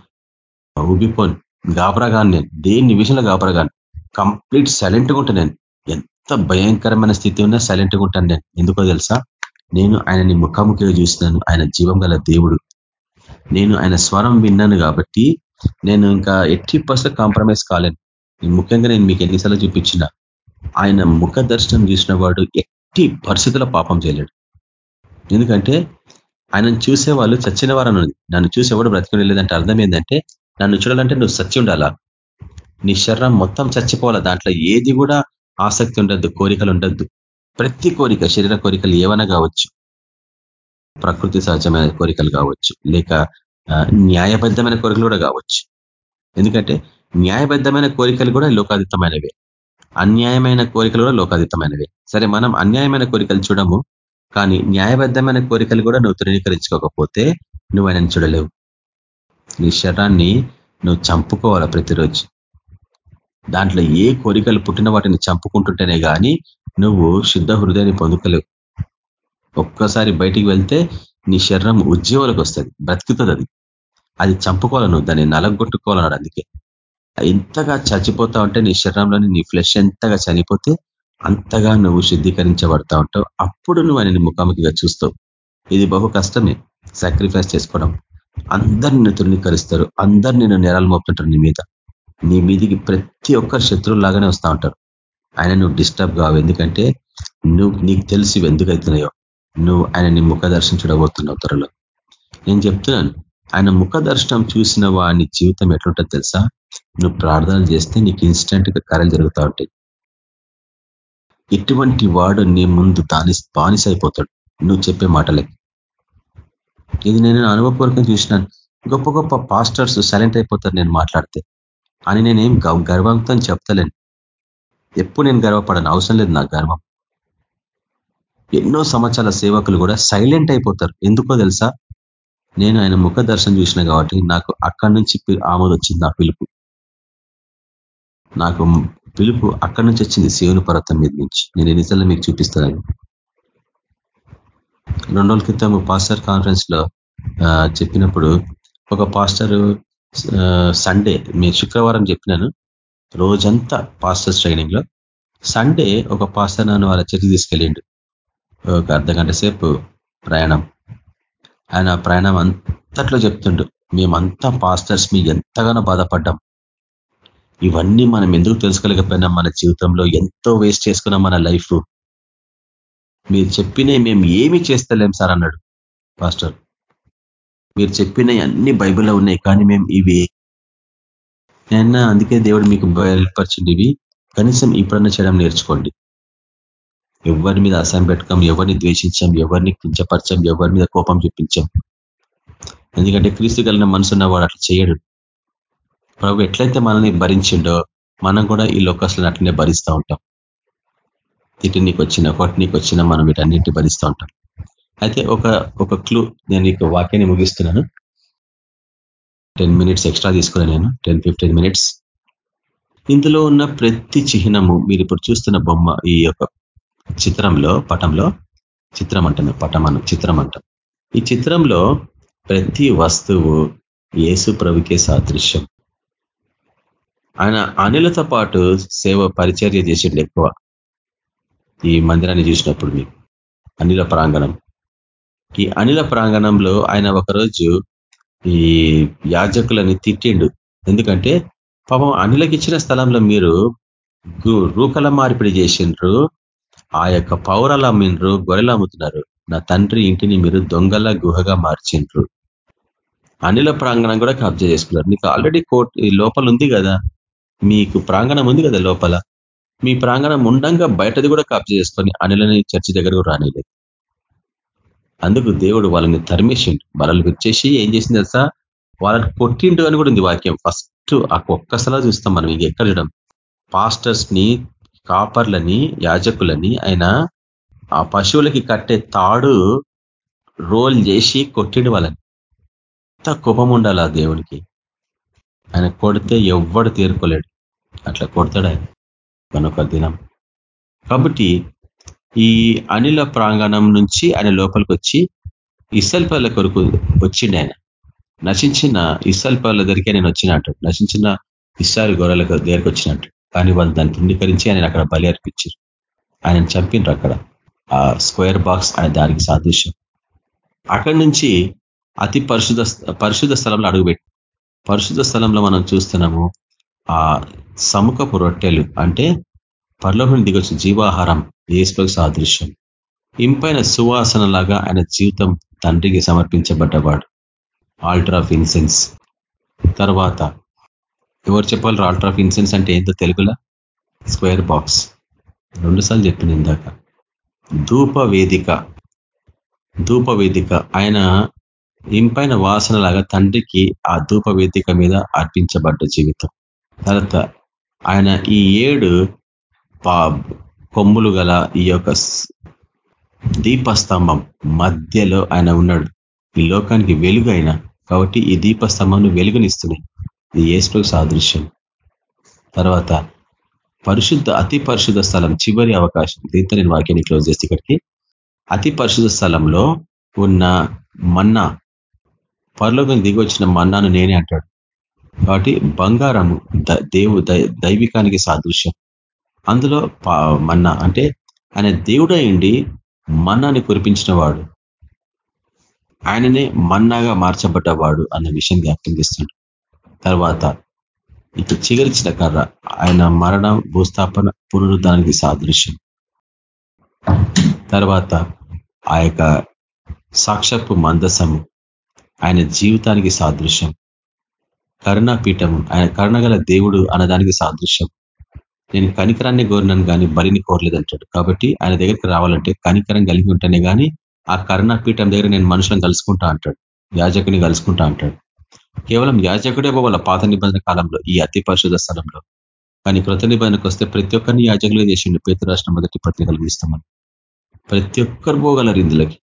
ఉబ్బిపోను గాబరాగాను నేను. దేని విషయంలో గాబరాగాను? కంప్లీట్ సైలెంట్గా ఉంటాను నేను. ఎంత భయంకరమైన స్థితి ఉన్నా సైలెంట్గా ఉంటాను నేను. ఎందుకో తెలుసా? నేను ఆయనని ముఖాముఖిగా చూసినాను ఆయన జీవం దేవుడు. నేను ఆయన స్వరం విన్నాను కాబట్టి నేను ఇంకా ఎట్టి పర్సెంట్ కాంప్రమైజ్ కాలేను. ముఖ్యంగా నేను మీకు ఎన్నిసార్లు చూపించిన. ఆయన ముఖ దర్శనం చూసిన వాడు ఎట్టి పరిస్థితుల్లో పాపం చేయలేడు. ఎందుకంటే ఆయనను చూసేవాళ్ళు చచ్చిన వారని నన్ను చూసేవాడు బ్రతికి లేదంటే అర్థం ఏంటంటే నన్ను చూడాలంటే నువ్వు సచ్చి ఉండాలా? నీ శరీరం మొత్తం చచ్చిపోవాలా? దాంట్లో ఏది కూడా ఆసక్తి ఉండద్దు కోరికలు ఉండద్దు. ప్రతి కోరిక శరీర కోరికలు ఏమైనా కావచ్చు. ప్రకృతి సహజమైన కోరికలు కావచ్చు. లేక న్యాయబద్ధమైన కోరికలు కూడా కావచ్చు. ఎందుకంటే న్యాయబద్ధమైన కోరికలు కూడా లోకాతీతమైనవే. అన్యాయమైన కోరికలు కూడా లోకాతీతమైనవే. సరే మనం అన్యాయమైన కోరికలు చూడము కానీ న్యాయబద్ధమైన కోరికలు కూడా నువ్వు తృణీకరించుకోకపోతే నువ్వు ఆయనను చూడలేవు. నీ శరీరాన్ని నువ్వు చంపుకోవాలా ప్రతిరోజు? దాంట్లో ఏ కోరికలు పుట్టిన వాటిని చంపుకుంటుంటేనే కానీ నువ్వు శుద్ధ హృదయాన్ని పొందుకోలేవు. ఒక్కసారి బయటికి వెళ్తే నీ శరీరం ఉద్యోగాలకు వస్తుంది బ్రతుకుతుంది అది. అది చంపుకోవాలి నువ్వు? దాన్ని నలగొట్టుకోవాలన్నాడు అందుకే. ఎంతగా చచ్చిపోతా ఉంటే నీ శరీరంలోని నీ ఫ్లెష్ ఎంతగా చనిపోతే అంతగా నువ్వు శుద్ధీకరించబడతా ఉంటావు. అప్పుడు నువ్వు ఆయన ముఖాముఖిగా చూస్తావు. ఇది బహు కష్టమే. సాక్రిఫైస్ చేసుకోవడం. అందరు నిన్ను తృణీకరిస్తారు అందరు నిన్ను నేరాలు మోపుతుంటారు నీ మీద. నీ మీదికి ప్రతి ఒక్కరు శత్రువు లాగానే వస్తూ ఉంటారు. ఆయన నువ్వు డిస్టర్బ్ కావు. ఎందుకంటే నువ్వు నీకు తెలిసి ఎందుకు అవుతున్నాయో నువ్వు ఆయన నీ ముఖ దర్శనం చూడబోతున్నావు త్వరలో. నేను చెప్తున్నాను ఆయన ముఖ దర్శనం చూసిన వాని జీవితం ఎట్లుంటుందో తెలుసా? నువ్వు ప్రార్థనలు చేస్తే నీకు ఇన్స్టెంట్గా జరుగుతూ ఉంటాయి. ఇటువంటి వాడు నీ ముందు దాని బానిస అయిపోతాడు నువ్వు చెప్పే మాటలకి. ఇది నేను అనుభవపూర్వకం చూసినాను. గొప్ప గొప్ప పాస్టర్స్ సైలెంట్ అయిపోతారు నేను మాట్లాడితే. అని నేనేం గర్వంతో చెప్తలేను. ఎప్పుడు నేను గర్వపడను? అవసరం లేదు నాకు గర్వం. ఎన్నో సంవత్సరాల సేవకులు కూడా సైలెంట్ అయిపోతారు. ఎందుకో తెలుసా? నేను ఆయన ముఖ దర్శనం చూసిన కాబట్టి నాకు అక్కడి నుంచి ఆమోదం వచ్చింది నా పిలుపు. నాకు పిలుపు అక్కడి నుంచి వచ్చింది శివుని పర్వతం మీద నుంచి. నేను ఎన్నిసార్లు మీకు చూపిస్తాను. రెండు రోజుల క్రితం పాస్టర్ కాన్ఫరెన్స్లో చెప్పినప్పుడు ఒక పాస్టర్ సండే మీ శుక్రవారం చెప్పినాను రోజంతా పాస్టర్స్ ట్రైనింగ్లో సండే ఒక పాస్టర్ నన్ను వాళ్ళ చర్చి తీసుకెళ్ళిండు. ఒక అర్ధ గంట సేపు ప్రయాణం. ఆయన ప్రయాణం అంతట్లో చెప్తుండు మేమంతా పాస్టర్స్ మీ ఎంతగానో బాధపడ్డాం. ఇవన్నీ మనం ఎందుకు తెలుసుకోలేకపోయినా మన జీవితంలో? ఎంతో వేస్ట్ చేసుకున్నాం మన లైఫ్. మీరు చెప్పినవి మేము ఏమి చేస్తలేం సార్ అన్నాడు పాస్టర్. మీరు చెప్పినవి అన్ని బైబిల్లో ఉన్నాయి కానీ మేము ఇవి నేను? అందుకే దేవుడు మీకు బయలుపరిచింది ఇవి. కనీసం ఇప్పుడన్నా చేయడం నేర్చుకోండి. ఎవరి మీద అసహ్యం పెట్టుకోం ఎవరిని ద్వేషించాం ఎవరిని కించపరచాం ఎవరి మీద కోపం చూపించాం. ఎందుకంటే క్రీస్తు కలిగిన మనసున్న వాడు అట్లా చేయడు. ప్రభు ఎట్లయితే మనల్ని భరించిండో మనం కూడా ఈ లోకస్లను అట్లనే భరిస్తూ ఉంటాం. ఇటు వచ్చిన ఒకటి వచ్చిన మనం వీటన్నింటినీ భరిస్తూ ఉంటాం. అయితే ఒక ఒక క్లూ నేను ఇక వాక్యాన్ని ముగిస్తున్నాను. టెన్ మినిట్స్ ఎక్స్ట్రా తీసుకున్నాను నేను. టెన్ ఫిఫ్టీన్ మినిట్స్ ఇందులో ఉన్న ప్రతి చిహ్నము మీరు ఇప్పుడు చూస్తున్న బొమ్మ ఈ యొక్క చిత్రంలో పటంలో చిత్రం అంటాను పటం చిత్రం అంటాం. ఈ చిత్రంలో ప్రతి వస్తువు యేసు ప్రభుకే సాదృశ్యం. ఆయన అనిలతో పాటు సేవ పరిచర్య చేసేట్లు ఎక్కువ. ఈ మందిరాన్ని చూసినప్పుడు మీకు అనిల ప్రాంగణం. ఈ అనిల ప్రాంగణంలో ఆయన ఒకరోజు ఈ యాజకులని తిట్టిండు. ఎందుకంటే పాపం అనిలకి ఇచ్చిన స్థలంలో మీరు రూకల మార్పిడి చేసిండ్రు ఆ యొక్క పౌరాలు అమ్మిండ్రు గొర్రెలు అమ్ముతున్నారు. నా తండ్రి ఇంటిని మీరు దొంగల గుహగా మార్చిండ్రు. అనిల ప్రాంగణం కూడా కబ్జా చేసుకున్నారు. నీకు ఆల్రెడీ కోర్టు లోపల ఉంది కదా. మీకు ప్రాంగణం ఉంది కదా లోపల. మీ ప్రాంగణం ఉండంగా బయటది కూడా కబ్జా చేసుకొని అనిలని చర్చి దగ్గరకు రానిలేదు అందుకు దేవుడు వాళ్ళని తరిమేసిండు. వాళ్ళని వచ్చేసి ఏం చేసింది తెలుసా? వాళ్ళని కొట్టిండు అని కూడా ఉంది వాక్యం. ఫస్ట్ ఆ ఒక్కసలా చూస్తాం మనం ఇంక ఎక్కడ చూడడం పాస్టర్స్ని కాపర్లని యాజకులని ఆయన ఆ పశువులకి కట్టే తాడు రోల్ చేసి కొట్టిండు వాళ్ళని. ఎంత కోపం ఉండాలి ఆ దేవునికి. ఆయన కొడితే ఎవ్వడు తీరుకోలేడు. అట్లా కొడతాడు ఆయన. కనుక దినం. కాబట్టి ఈ అనిల ప్రాంగణం నుంచి ఆయన లోపలికి వచ్చి ఇసల్పల్ల కొరకు వచ్చిండు ఆయన. నశించిన ఇసల్పల్ల దగ్గరికి నేను వచ్చినట్టు. నశించిన ఇస్సారి గొర్రెల దగ్గరికి వచ్చినట్టు. కానీ వాళ్ళు దాన్ని తృణీకరించి ఆయన అక్కడ బలి అర్పించారు ఆయన చంపిండ్రు అక్కడ. ఆ స్క్వేర్ బాక్స్ అనే దానికి సాదృశ్యం. అక్కడి నుంచి అతి పరిశుద్ధ పరిశుద్ధ స్థలంలో అడుగుపెట్టి. పరిశుద్ధ స్థలంలో మనం చూస్తున్నాము ఆ సముఖపు రొట్టెలు అంటే పర్లోకం దిగొచ్చిన జీవాహారం ఏసుకు సాదృశ్యం. ఇంపైన సువాసన లాగా ఆయన జీవితం తండ్రికి సమర్పించబడ్డవాడు. ఆల్టర్ ఆఫ్ ఇన్సెన్స్ తర్వాత ఎవరు చెప్పాలి ఆల్టర్ ఆఫ్ ఇన్సెన్స్ అంటే ఏంటో తెలుగులా? స్క్వేర్ బాక్స్ రెండుసార్లు చెప్పిన ఇందాక. ధూప వేదిక ధూప వేదిక ఆయన ఇంపైన వాసన లాగా తండ్రికి ఆ ధూప వేదిక మీద అర్పించబడ్డ జీవితం. తర్వాత ఆయన ఈ ఏడు కొమ్ములు గల ఈ యొక్క దీపస్తంభం మధ్యలో ఆయన ఉన్నాడు. ఈ లోకానికి వెలుగు అయినా కాబట్టి ఈ దీపస్తంభం వెలుగునిస్తున్నాయి. ఇది ఏసుకు సాదృశ్యం. తర్వాత పరిశుద్ధ అతి పరిశుద్ధ స్థలం చివరి అవకాశం. దీంతో నేను వాక్యాన్ని క్లోజ్ చేస్తే ఇక్కడికి. అతి పరిశుద్ధ స్థలంలో ఉన్న మన్నా పరలోకం దిగి వచ్చిన మన్నాను నేనే అంటాడు. కాబట్టి బంగారము దేవు దైవికానికి సాదృశ్యం. అందులో మన్నా అంటే ఆయన దేవుడైండి మన్నాని కురిపించిన వాడు. ఆయననే మన్నాగా మార్చబడ్డవాడు అన్న విషయం జ్ఞాపకం చేస్తాడు తర్వాత ఇటు చిగరించిన కర్ర ఆయన మరణం భూస్థాపన పునరుద్ధానికి సాదృశ్యం. తర్వాత ఆ యొక్క సాక్షపు మందసము ఆయన జీవితానికి సాదృశ్యం. కరుణాపీఠము. ఆయన కరుణగల దేవుడు అన్నదానికి సాదృశ్యం. నేను కనికరాన్ని కోరినాను కానీ బలిని కోరలేదంటాడు. కాబట్టి ఆయన దగ్గరికి రావాలంటే కనికరం కలిగి ఉంటేనే కానీ ఆ కరుణాపీఠం దగ్గర నేను మనుషులను కలుసుకుంటా అంటాడు. యాజకుని కలుసుకుంటా అంటాడు. కేవలం యాజకుడే పోవాల పాత నిబంధన కాలంలో ఈ అతి పరిశుధ స్థలంలో. కానీ కృత నిబంధనకు వస్తే ప్రతి ఒక్కరిని యాజకులే చేసిండు. పేత రాష్ట్రం మొదటి పత్రికలు ఇస్తామని. ప్రతి ఒక్కరు పోగలరు ఇందులోకి.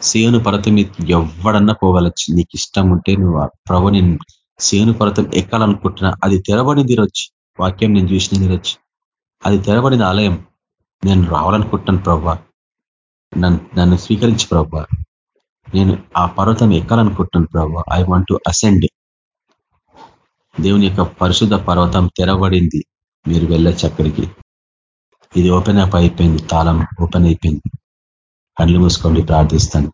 సేను పర్వతం ఎవడన్నా పోగలచ్చు. నీకు ఇష్టం ఉంటే నువ్వు ప్రభు నేను సేను పర్వతం ఎక్కాలనుకుంటున్నా అది తెరబడింది రోజు వాక్యం నేను చూసిన ఈరోజు అది తెరబడిన ఆలయం. నేను రావాలనుకుంటున్నాను ప్రభా నన్ను నన్ను స్వీకరించి ప్రభా నేను ఆ పర్వతం ఎక్కాలనుకుంటున్నాను ప్రభా ఐ వాంట్ టు అసెండ్ దేవుని యొక్క పరిశుద్ధ పర్వతం తెరబడింది. మీరు వెళ్ళొచ్చు అక్కడికి ఇది ఓపెన్ అప్ అయిపోయింది. తాళం ఓపెన్ అయిపోయింది. కళ్ళు మూసుకోండి ప్రార్థిస్తాను.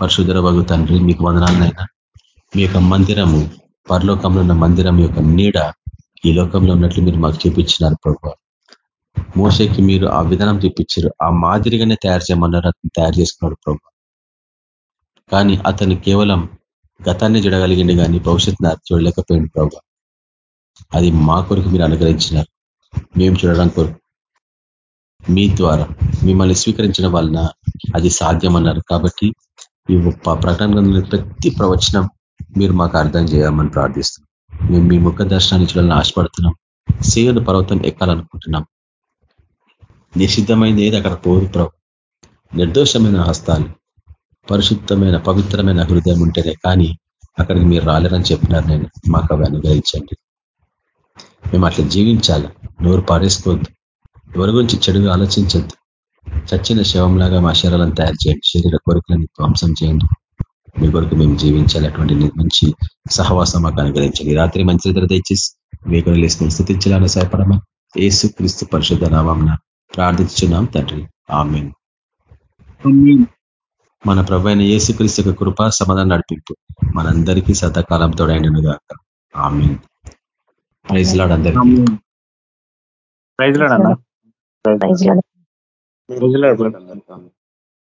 పరశుధర వగు తండ్రి మీకు వందనాలనైనా మీ యొక్క మందిరము పరలోకంలో ఉన్న మందిరం యొక్క నీడ ఈ లోకంలో ఉన్నట్లు మీరు మాకు చూపించినారు ప్రభు. మోసకి మీరు ఆ విధానం చూపించారు. ఆ మాదిరిగానే తయారు చేయమన్నారు అతను తయారు చేసుకున్నాడు ప్రభు. కానీ అతను కేవలం గతాన్ని చూడగలిగింది కానీ భవిష్యత్తును చూడలేకపోయింది ప్రభు. అది మా కొరకు మీరు అనుగ్రహించినారు. మేము చూడడం కొరకు. మీ ద్వారా మిమ్మల్ని స్వీకరించడం వలన అది సాధ్యమన్నారు. కాబట్టి ఈ ప్రకటన ప్రతి ప్రవచనం మీరు మాకు అర్థం చేయమని ప్రార్థిస్తున్నాం. మేము మీ ముఖ దర్శనాన్ని చూడాలని ఆశపడుతున్నాం. సీయను పర్వతం ఎక్కాలనుకుంటున్నాం. నిషిద్ధమైంది ఏది అక్కడ పోదు ప్రభు. నిర్దోషమైన హస్తాలు పరిశుద్ధమైన పవిత్రమైన హృదయం ఉంటేనే కానీ అక్కడికి మీరు రాలేరని చెప్పినారు నేను. మాకు అవి అనుగ్రహించండి. మేము అట్లా జీవించాలి? నోరు పారేసుకోవద్దు. ఎవరి గురించి చెడుగా ఆలోచించద్దు. చచ్చిన శవంలాగా మా శరీరాలను తయారు చేయండి. శరీర కోరికలను ధ్వంసం చేయండి. మీ కొరకు మేము జీవించాలి అటువంటి మంచి సహవాసం మాకు అనుగ్రహించండి. రాత్రి మంచి నిద్ర తెచ్చేసి వేకులు లేసుకొని స్థుతించాలని సహాయపడమని ఏసు క్రీస్తు పరిశుద్ధ నామం ప్రార్థించున్నాం తండ్రి. ఆమె మన ప్రభు అయిన ఏసుక్రీస్తు యొక్క కృప సమాధానం నడిపింపు మనందరికీ సతకాలంతో అయినను ఆమె ప్రైజ్ లాడ్ అందరికీ. ప్రైజ్ లాడ్ అన్న. Praise Lord.